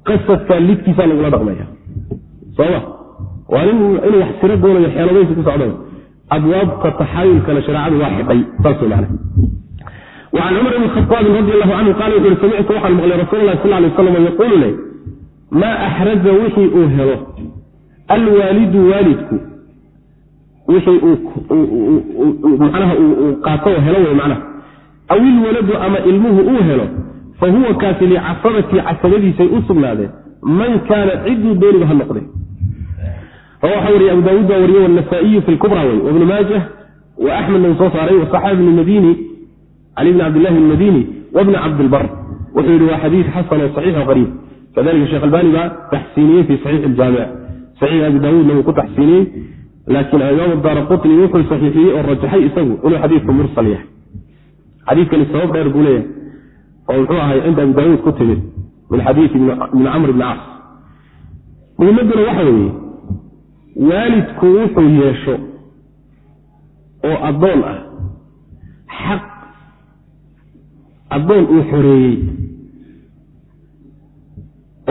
[SPEAKER 1] qasadkaa lidkiisaa lagula dhaqmaya. Soma waa inuu wax siro doonayo xeeladaysi ku socda abwaabta taxaayulkana shareecadu waa xidhay saas man cumar bn khaaabin radi allahu canhu qaala wuxu uhi samictu waxaan maqlay rasuul lah sal lay slam yaquulu le maa axraza wixii uu helo alwaalidu waalidku wixii manaha qaato oo helo wey macnaha. Aw ilwaladu ama ilmuhu uu helo fa huwa kaasi licasabatii casabadiisay u sugnaadeen man kaana ciduu dooniba ha noqday waxa wariye abu daawuud baa wariye wanasaa-iyu fi lkubra wey wabnu maajah wa axmedna uu soo saaray wasaxaabi bn madini cali bn cabdillahi almadini wabni cabdilbar wuxuu yihi waa xadiid xasan oo saxiix oo qariib. Kadalika sheekh albani baa taxsiiniyey fi saxiix iljaamic saxiix abi daawuudna wuu ku taxsiiniyey laakiin imaam daara qutni wuxuu saxiixiyey oo rajaxay isagu inuu xadiidku mursal yahay. Xadiidkani sabab dheer buu leeyahay oo muxuu ahay cinda abi daawuud ku timid min xadiidi ibni camr ibni cas muhimadduna waxa weeye waalidku wuxuu yeesho oo addoon ah xaq addoon uu xoreeyey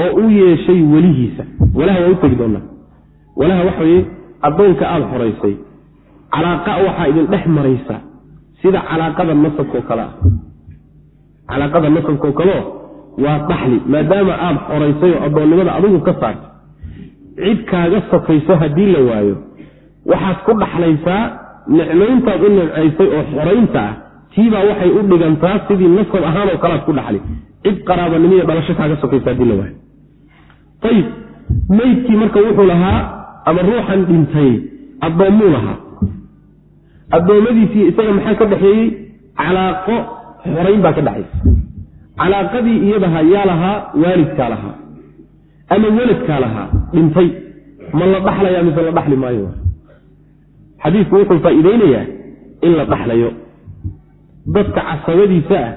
[SPEAKER 1] oo u yeeshay welihiisa. Walaha waa u tegi doonaa walaha waxa weye addoonka aada xoraysay calaaqa waxaa idin dhex maraysa sida calaaqada nasabkao kale ah. Calaaqada nasabkao kaleo waa dhaxli maadaama aada xoraysay oo addoonnimada adigu ka saartay cid kaaga sokayso haddii la waayo waxaad ku dhaxlaysaa nicmayntaad u nimcaysay oo xoraynta ah. Tiibaa waxay u dhigantaa sidii nasab ahaan oo kalead ku dhaxli. Cid qaraabanimiyo dhalasho kaaga sokaysa haddii la waayo. Ayib meydkii marka wuxuu lahaa ama ruuxan dhintay addoommuu lahaa. Addoommadiisii isaga maxaa ka dhexeeyey? Calaaqo xorayn baa ka dhexaysa. Calaaqadii iyadaha yaa lahaa waalidkaa lahaa ama weladkaa lahaa dhintay. Ma la dhaxlaya mise la dhaxli maayo? Xadiidku wuxuu faa'iideynayaa in la dhaxlayo. Dadka casabadiisa ah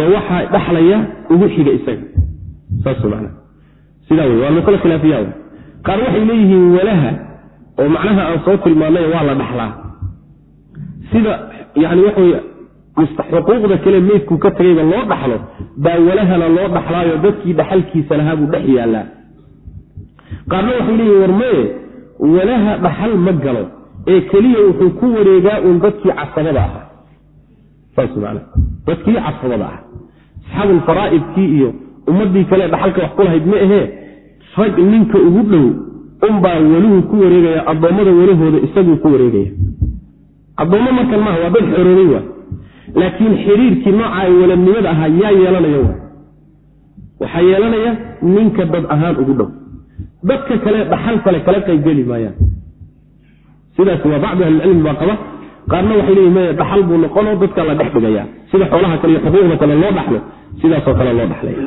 [SPEAKER 1] ee waxaa dhaxlaya ugu xiga isaga. Saas man sidaa wey waa masale khilaafiya qaar waxay leeyihiin walaha oo macnaha aan soo tilmaanay waa la dhaxlaa. Sida yani waxawey xuquuqda kale meydku ka tegayba loo dhaxlo baa walahana loo dhaxlaayo dadkii dhaxalkiisa lahaa buu dhex yaallaa. Qaarna waxay leeyihiin war maye walaha dhaxal ma galo ee keliya wuxuu ku wareegaa uun dadkii casabada ahaa saas man dadkii casabada ah asxaabulfaraa'idkii iyo ummadii kale dhaxalka wax ku lahayd ma ahee rag ninka ugu dhow unbaa weluhu ku wareegaya addoommada welahooda isaguu ku wareegaya. Addoommo markan maaha waa dad xoroobay waa. Laakiin xiriirkii nooca weladnimada ahaa yaa yeelanaya wa waxaa yeelanaya ninka dad ahaan ugu dhow. Dadka kale dhaxal kale kala qaybgeli maayaan. Sidaas waa bacdu ahlilcilmi baa qaba. Qaarna waxay leeyihiin maya dhaxal buu noqonoo dadka la dhex dhigaya. Sida xoolaha kale iyo xuquuqda kale loo dhaxlo sidaasoo kale loo dhaxlaya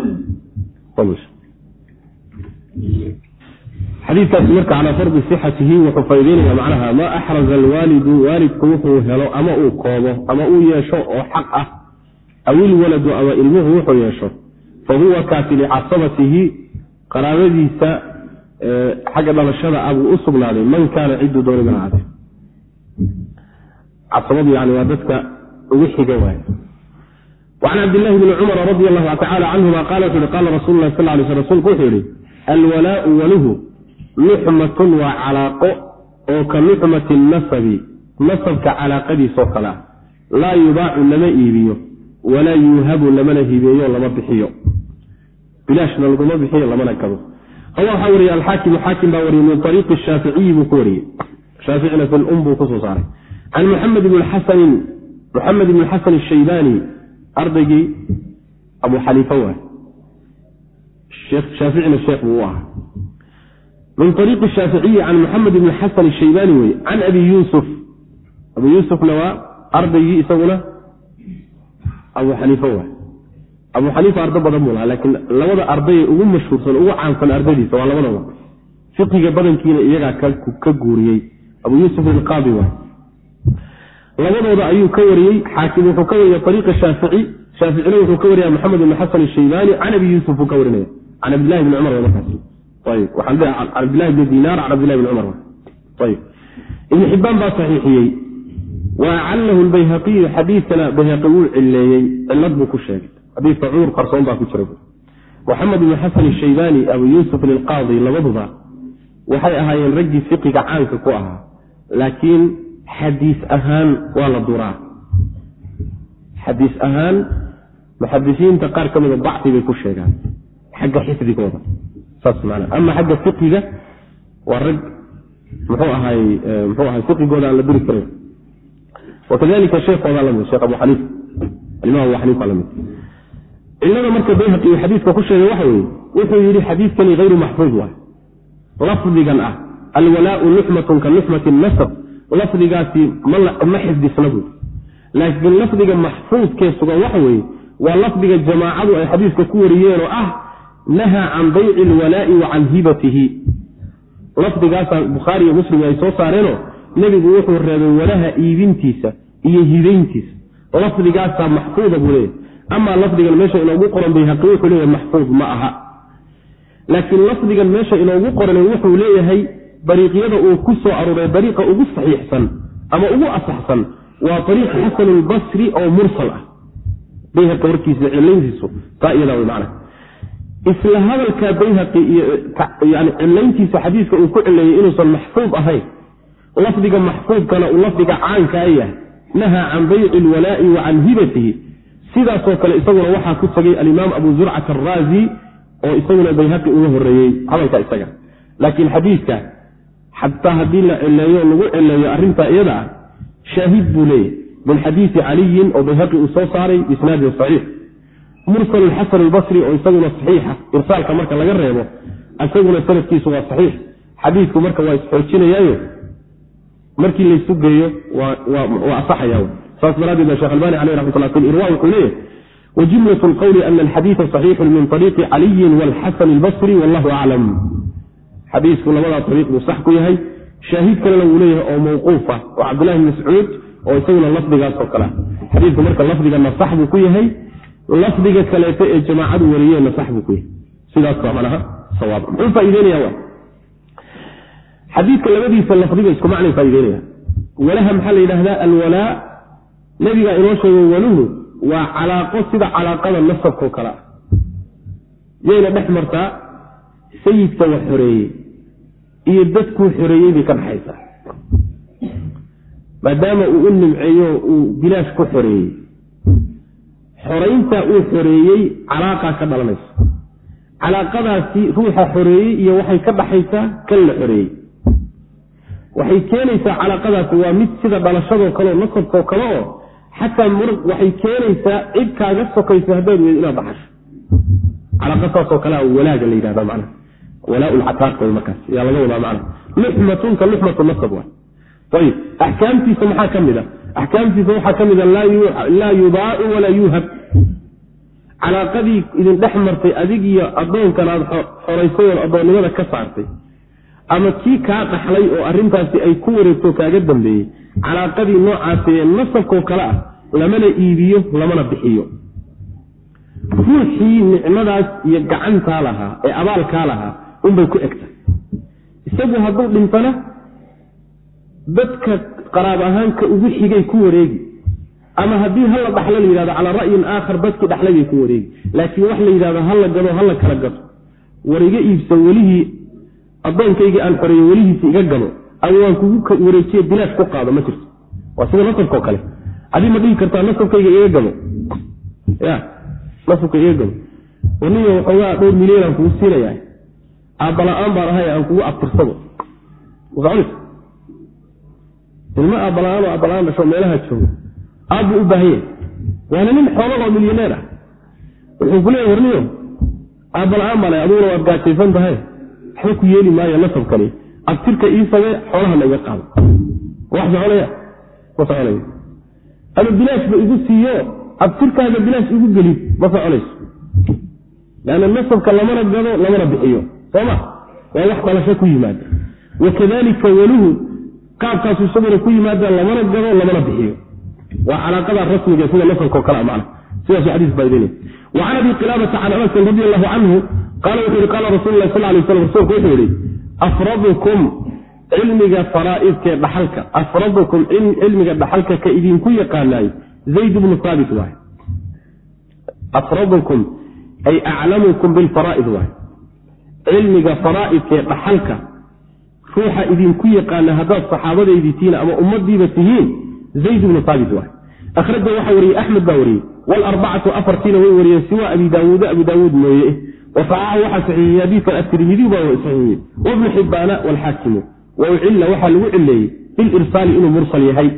[SPEAKER 1] xadiikaasi marka calaa fardi sixatihi wuxuu faa'ideynaya macnaha maa axraza alwaalidu waalidku wuxuu helo ama uu koobo ama uu yeesho oo xaq ah. Aw ilwaladu ama ilmuhu wuxuu yeesho. Fa huwa kaasi licasabatihi qaraabadiisa xagga dhalashada ah buu u sugnaaday. Man kaana cidduu dooniba ahaade casabadu yani waa dadka ugu xiga waay wacan cabdillahi bni cumar radi allahu tacala canhuma qala wuxu qaala rasulu lah sal lay sl rsulku wuxuu yihi alwalaau waluhu luxmatun waa calaaqo oo ka luxmati nasabi nasabka calaaqadiisoo kale ah laa yubaacu lama iibiyo walaa yuuhabu lamana hibeeyo lama bixiyo. Bilaashna laguma bixiyo lamana gado. Waxaa wariye alxaakimu xaakim baa wariyey min ariiqi shaaficiyi buu ku wariyey shaaficina fi lum buu ku soo saaray. Can muxamed ibni xasanin muxamed ibni xasan ashaybani ardaygii abu xaniifa waay shaaficina sheekh buu u ahaa. Min ariiqi shaaficiyi can muxamed ibni xasan ashaybani weye can abi yuusuf. Abu yuusufna waa ardaygii isaguna abu xaniifa waay abu xaniifa ardo badan buu lahaa laakiin labada arday ee ugu mashhuursan ugu caansan ardadiisa waa labadaba fiqiga badankiina iyagaa ka guuriyey abu yuusuf ilqaadi waay labadooda ayuu ka wariyey xaakim wuxuu ka wariyey ariiqa shaafici shaaficina wuxuu ka wariya maxamed ibn xasan ashaybaani can abi yuusuf buu ka warinaya can cabdillahi bni cumar markaas. Cabdillahi bni dinaar can cabdillahi bni cumar ibn xibbaan baa saxiixiyey. Wa acalahu lbayhaqiyu xadiidkana bayhaqi wuu cileeyey cilad buu ku sheegay. Xadiidka cudur qarsoon baa ku jira moxamed ibn xasan ashaybaani abu yuusuf ilqaadi labaduba waxay ahaayeen raggii fiqiga caanka ku ahaa. Laakiin xadiis ahaan waa la duraa. Xadiis ahaan muxadisiinta qaar ka mida dacfi bay ku sheegaan xagga xifdigooda saas man ama xagga fiqiga waa rag muxuu ahay muxuu ahay fiqigooda aan la duri karin wakadalika sheekooda la mid sheekh abu xaniifa alimaam abu xaniifa la mid cilada marka bayhaqi uu xadiidka ku sheegay waxa weeye wuxuu yidhi xadiidkani hayru maxfuud waay lafdigan ah alwalaau luxmatun ka luxmati nasab lafdigaasi ma xifdisna buui laakiin lafdiga maxfuudkee sugan waxa weeye waa lafdiga jamaacadu ay xadiiska ku wariyeen oo ah nahaa can bayci alwalaa'i wa can hibatihi lafdigaasaa bukhaari iyo muslim ay soo saareenoo nebigu wuxuu reebay walaha iibintiisa iyo hibayntiisa lafdigaasaa maxfuuda buu leeyahy amaa lafdigan meesha inoogu qoran bayhaqi wuxuu leeyahay maxfuud ma aha. Laakiin lafdigan meesha inoogu qoran wuxuu leeyahay dariiqyada uu ku soo aruuray dariiqa ugu saxiixsan ama ugu asaxsan waa ariiq xasan lbasri oo mursal ah bayhaqi warkiisa cilayntiisu taa iyadaa wy macna. Isla hadalka bayhaqi yani cilayntiisa xadiiska uu ku cileeyey inuusan maxfuud ahayn lafdiga maxfuudkana uu lafdiga caankaa yahay nahaa can bayci lwalaa'i wa can hibatihi. Sidaasoo kale isaguna waxaa ku tegay alimaam abu zurcat araazi oo isaguna bayhaqi uga horeeyey hadalka isaga. Laakiin xadiidka xataa haddii la cileeyo lagu cileeyo arrintaa iyada ah shaahid buu leeyahy min xadiisi caliyin oo bayhaqi uu soo saaray biisnaadin saxiix. Mursal xasan albasri oo isaguna saxiixa irsaalka marka laga reebo isaguna sanadkiisu waa saxiix. Xadiidku marka waa isxoojinayaayo markii laysu geeyo waa asaxaya saas daraadeed baa shekh albani aleyh raxmat llah fi irwa wuxuu leeyahy wajumlat lqowli ana alxadiida saxiixun min ariiqi caliyin walxasan albasri wallahu aclam xadiisku labadaa ariiq buu sax ku yahay. Shaahid kalena wuu leeyahay oo mawquufa oo cabdillahi bn mascuud oo isaguna lafdigaas oo kale. Ah xadiidku marka lafdigana sax buu ku yahay lafdiga kaleeto ee jamaacadu wariyeenna sax buu ku yahay. Sidaas baa manaha sawaab. Muxuu faaideynaya wa xadiidka labadiisa lafdiga isku macnay faaideynaya walaha maxaa la yidhahdaa alwalaa. Nabigaa inoo sheego waluhu waa calaaqo sida calaaqada nasabkao kale. Ah yayna dhex martaa sayidka wax xoreeyey iyo dadkuu xoreeyey bay ka dhaxaysaa maadaama uu u nimceeyo uu bilaash ku xoreeyey. Xoraynta uu xoreeyey calaaqaa ka dhalanaysa. Calaaqadaasi ruuxa xoreeyey iyo waxay ka dhaxaysaa kan la xoreeyey. Waxay keenaysaa calaaqadaasi waa mid sida dhalashadoo kale oo nasabkao kale oo xataa waxay keenaysaa cid kaaga sokaysa haddaad weyd inaad dhaxasho calaaqa saasoo kalea walaaga la yidhahda macnaha. Walaa lcataaq way markaas yaa laga wadaa macnaha. Luxmatun ka luxmatu nasab waay ayib axkaamtiisa maxaa ka mid a axkaamtiisa waxaa ka mid a laa yudaau walaa yuuhab calaaqadii idin dhex martay adig iyo addoonkan aad xoraysay oo addoonnimada ka saartay ama kii kaa dhaxlay oo arrintaasi ay ku wareegto kaaga dambeeyey calaaqadii noocaasi ee nasabkoo kale ah lamana iibiyo lamana bixiyo ruuxii nicmadaas iyo gacantaa lahaa ee abaalkaa lahaa unbay ku egtahay isagu hadduu dhintana dadka qaraab ahaanka ugu xigay ku wareegi. Ama haddii hala dhaxlo la yidhahdo calaa ra'yin aakhar dadkii dhaxlaybay ku wareegi. Laakiin wax la yidhahdo hala gado hala kala gato. War iga iibsa welihii addoonkayga aan xoreeye welihiisa iga gado ama waan kugu wareejiye bilaash ku qaado ma jirto. Waa sida nasabkao kale. Adii ma dhihi kartaa nasabkayga iga gado ya nasabka iga gado waniyo waxoogaa dhowr milyan aan kugu siinaya aabbala-aan baan ahay aan kugu abtirsado ilmo aabbala-aan oo aabbala-aan dhasho meelaha jooga aabbu u baahan yahay waana nin xoolahoo milyaneer ah. Wuxuu ku leeya warniyo aabbala-aan baan ahay aduguna waad gaajaysan tahay. Waxba ku yeeli maayo nasabkani. Abtirka ii samee xoolahana iga qaado. Wax soconaya ma soconayo ama bilaash ba igu siiyo abtirkaaga bilaash igu gelid ma soconayso. Leanna nasabka lamana gado lamana bixiyo. Sooma waa wax dhalasho ku yimaada. Wakadalika weluhu qaabkaasu isaguna ku yimaada lamana gado lamana bixiyo. Waa calaaqada rasmiga sida nasabkao kale man sidaasu xadiis baadinay wa can abi qilaabata can anasin radi allahu canhu qaala wuxuu yihi qaala rasul lah sal lay slam rasulku wuxuu yihi afradukum cilmiga faraa'idkee dhaxalka afradukum cilmiga dhaxalka ka idinku yaqaanaay zayd bnu haabit waay afradukum ay aclamukum bilfaraa'id waay cilmiga faraa'idkee dhaxalka ruuxa idinku yaqaana haddaad saxaabadaydii tihiin ama ummadiiba tihiin zayd bnu haabit waay akhraja waxaa wariyey axmed baa wariyey wlarbacatu afartiina way wariyeen siwa abi daawuuda abi daawuud mooye. Wasaxaxahu waxaa saxiixiyey xadiidkan atirmidiy baa saxiixiyey. Wabnu xibbaana walxaakimu wa ucilla waxaa lagu cileeyey bilirsaali inuu mursal yahay.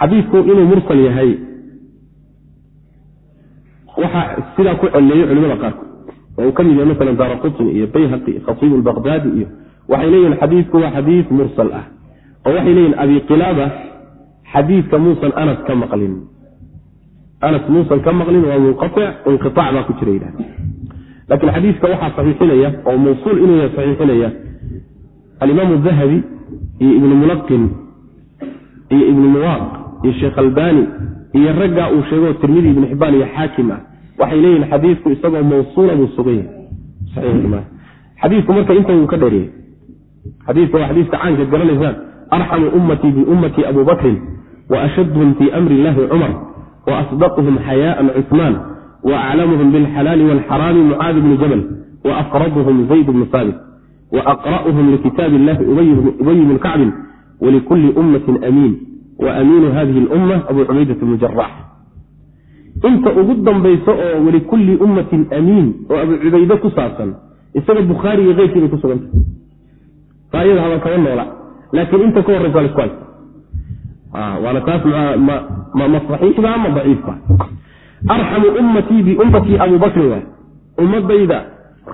[SPEAKER 1] Xadiidku inuu mursal yahay waxaa sidaa ku celeeyey culimada qaarkood oo uu ka mid yahay masalan daara qutni iyo bayhaqi khasiibu lbaqdaadi iyo waxay leeyihiin xadiidku waa xadiid mursal ah oo waxay leeyihiin abi qilaaba xadiidka muusan anas ka maqlin. Anas muusan ka maqlin waa munqaic inqiaac baa ku jira yidhahda laakiin xadiidka waxaa saxiixinaya oo mawsuul inuu yahay saxiixinaya alimaamu dahabi iyo ibnu mulaqin iyo ibnu muwaaq iyo sheekh albani iyo raggaa uu sheego tirmidi ibnu xibaan iyo xaakim ah waxay leeyihiin xadiidku isagoo mawsuula buu sugan yahay xadiiku marka inta uu ka dheereeyey xadiiku waa xadiiska caankeed garanaysaan. Arxamu ummatii biummati abubakrin waashadhum fii amri illaahi cumar waasdaquhum xayaaan cusmaan waaclamuhum bilxalaali waalxaraami mucaadi bni jabal waafraduhum zayd bnu saabit waaqra'uhum likitaab illahi ubayi bn kacbin walikulli ummatin amiin waamiinu hadihi lumma abu cubaydat bnu jarax inta ugu dambayso oo walikulli ummatin amiin oo abu cubayde ku saabsan isaga bukhaari iyo keyrkii bay ku sugantah faayada haba kaba noola laakiin inta ka horreysa waa la isku haysta waana taas ma saxiixba ma daciifba arxamu ummatii biummatii abu bakrin waay ummadayda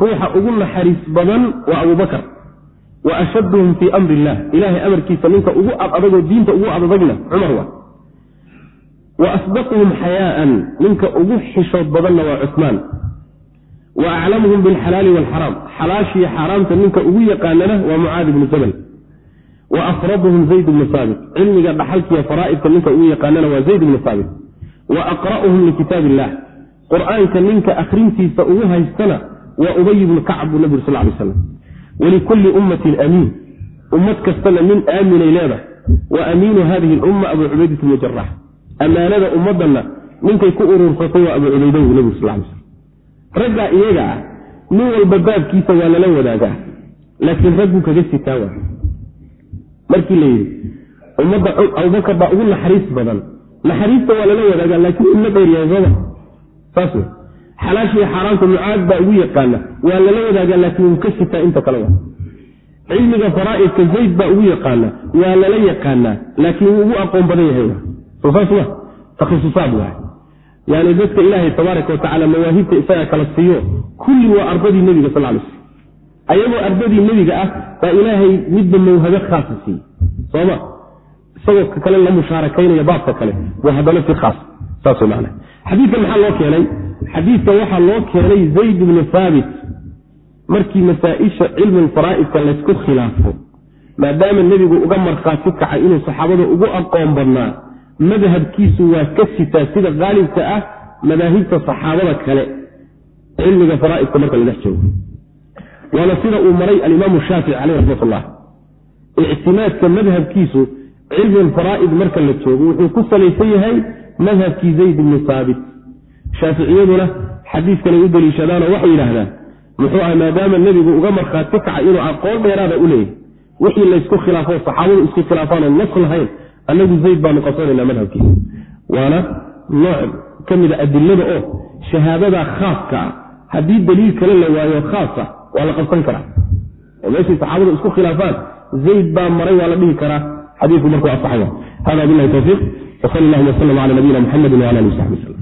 [SPEAKER 1] ruuxa ugu naxariis badan waa abu bakr. Wa ashadduhum fii amri illah ilahay amarkiisa ninka ugu ad adagoo diinta ugu adadagna cumar waa wa asdaquhum xayaaan ninka ugu xishood badanna waa cusmaan wa aclamuhum bilxalaali waalxaraam xalaashiyo xaaraamta ninka ugu yaqaanana waa mucaadi bnu jabal wa afraduhum zayd bnu saabit cilmiga dhaxalkiiyo faraa'idka ninka ugu yaqaanana waa zayd bnu saabit wa aqra'uhum likitaab illah qur'aanka ninka akhrintiisa ugu haystana waa ubay bnu kacb buu nabig sal lay slam walikulli ummatin amiin ummad kastana nin aaminay leedahay wa amiinu hadihi lumma abu cubaydat bnu jarax ammaanada ummaddanna ninkay ku urursatay waa abu cubayda buu nabig sal slam raggaa iyaga ah nin walba baabkiisa waa lala wadaagaa. Laakiin ragguu kaga sitaa waa. Markii la yidhi ummadda abubakar baa ugu naxariis badan. Naxariista waa lala wadaagaa laakiin inla dheeryahay sooma saas wey xalaashiiyo xaaraamta mucaad baa ugu yaqaana waa lala wadaagaa laakiin wuu ka sitaa inta kale waa. Cilmiga faraa'idka zayd baa ugu yaqaana waa lala yaqaanaa laakiin wuu ugu aqoon badan yahay takhasusaad waay. Yani dadka ilaahay tabaaraka watacaala mawaahibta isagaa kala siiyo kulli waa ardadii nebiga sal lay slam ayagoo ardadii nebiga ah baa ilaahay midba mawhabo khaasa siiyey. Sooma isagoo ka kale la mushaarakaynaya baabka kale waa haddana si khaas saas man xadiidkan maxaa loo keenay? Xadiidkan waxaa loo keenay zayd bnu haabit markii masaa-isha cilmi faraa'idka laysku khilaafo maadaama nebigu uga markhaati kacay inuu saxaabada ugu aqoon badnaa madhabkiisu waa ka sitaa sida qaalibka ah madaahibta saxaabada kale cilmiga faraaidka marka la dhex joogo. Waana sida uu maray alimaamu shaafici caleyh raxmat ullah ictimaadka madhabkiisu cilmi faraa'id marka la joogo wuxuu ku salaysan yahay madhabkii zayd ibni saabit shaaficiyaduna xadiiskanay u deliishadaanoo waxay yidhaahdaan muxuu ah maadaama nebigu uga markhaati kacay inuu aqoon dheeraada u leeyahy wixii laysku khilaafo saxaabadu isku khilaafaanoo nas lahayn annagu zayd baanu qabsanaynaa madhabkiisa waana nooc ka mida adilada oo shahaadada khaaska ah. Haddii daliil kale la waayo khaasa waa la qabsan karaa. Oo meeshay saxaabadu isku khilaafaan zayd baa maray waa la dhihi karaa. Xadiiku markuu asaxaya hada bilahi towfiiq wsal allahuma wslm cala nabiyina mxamedi wala ali w saxbi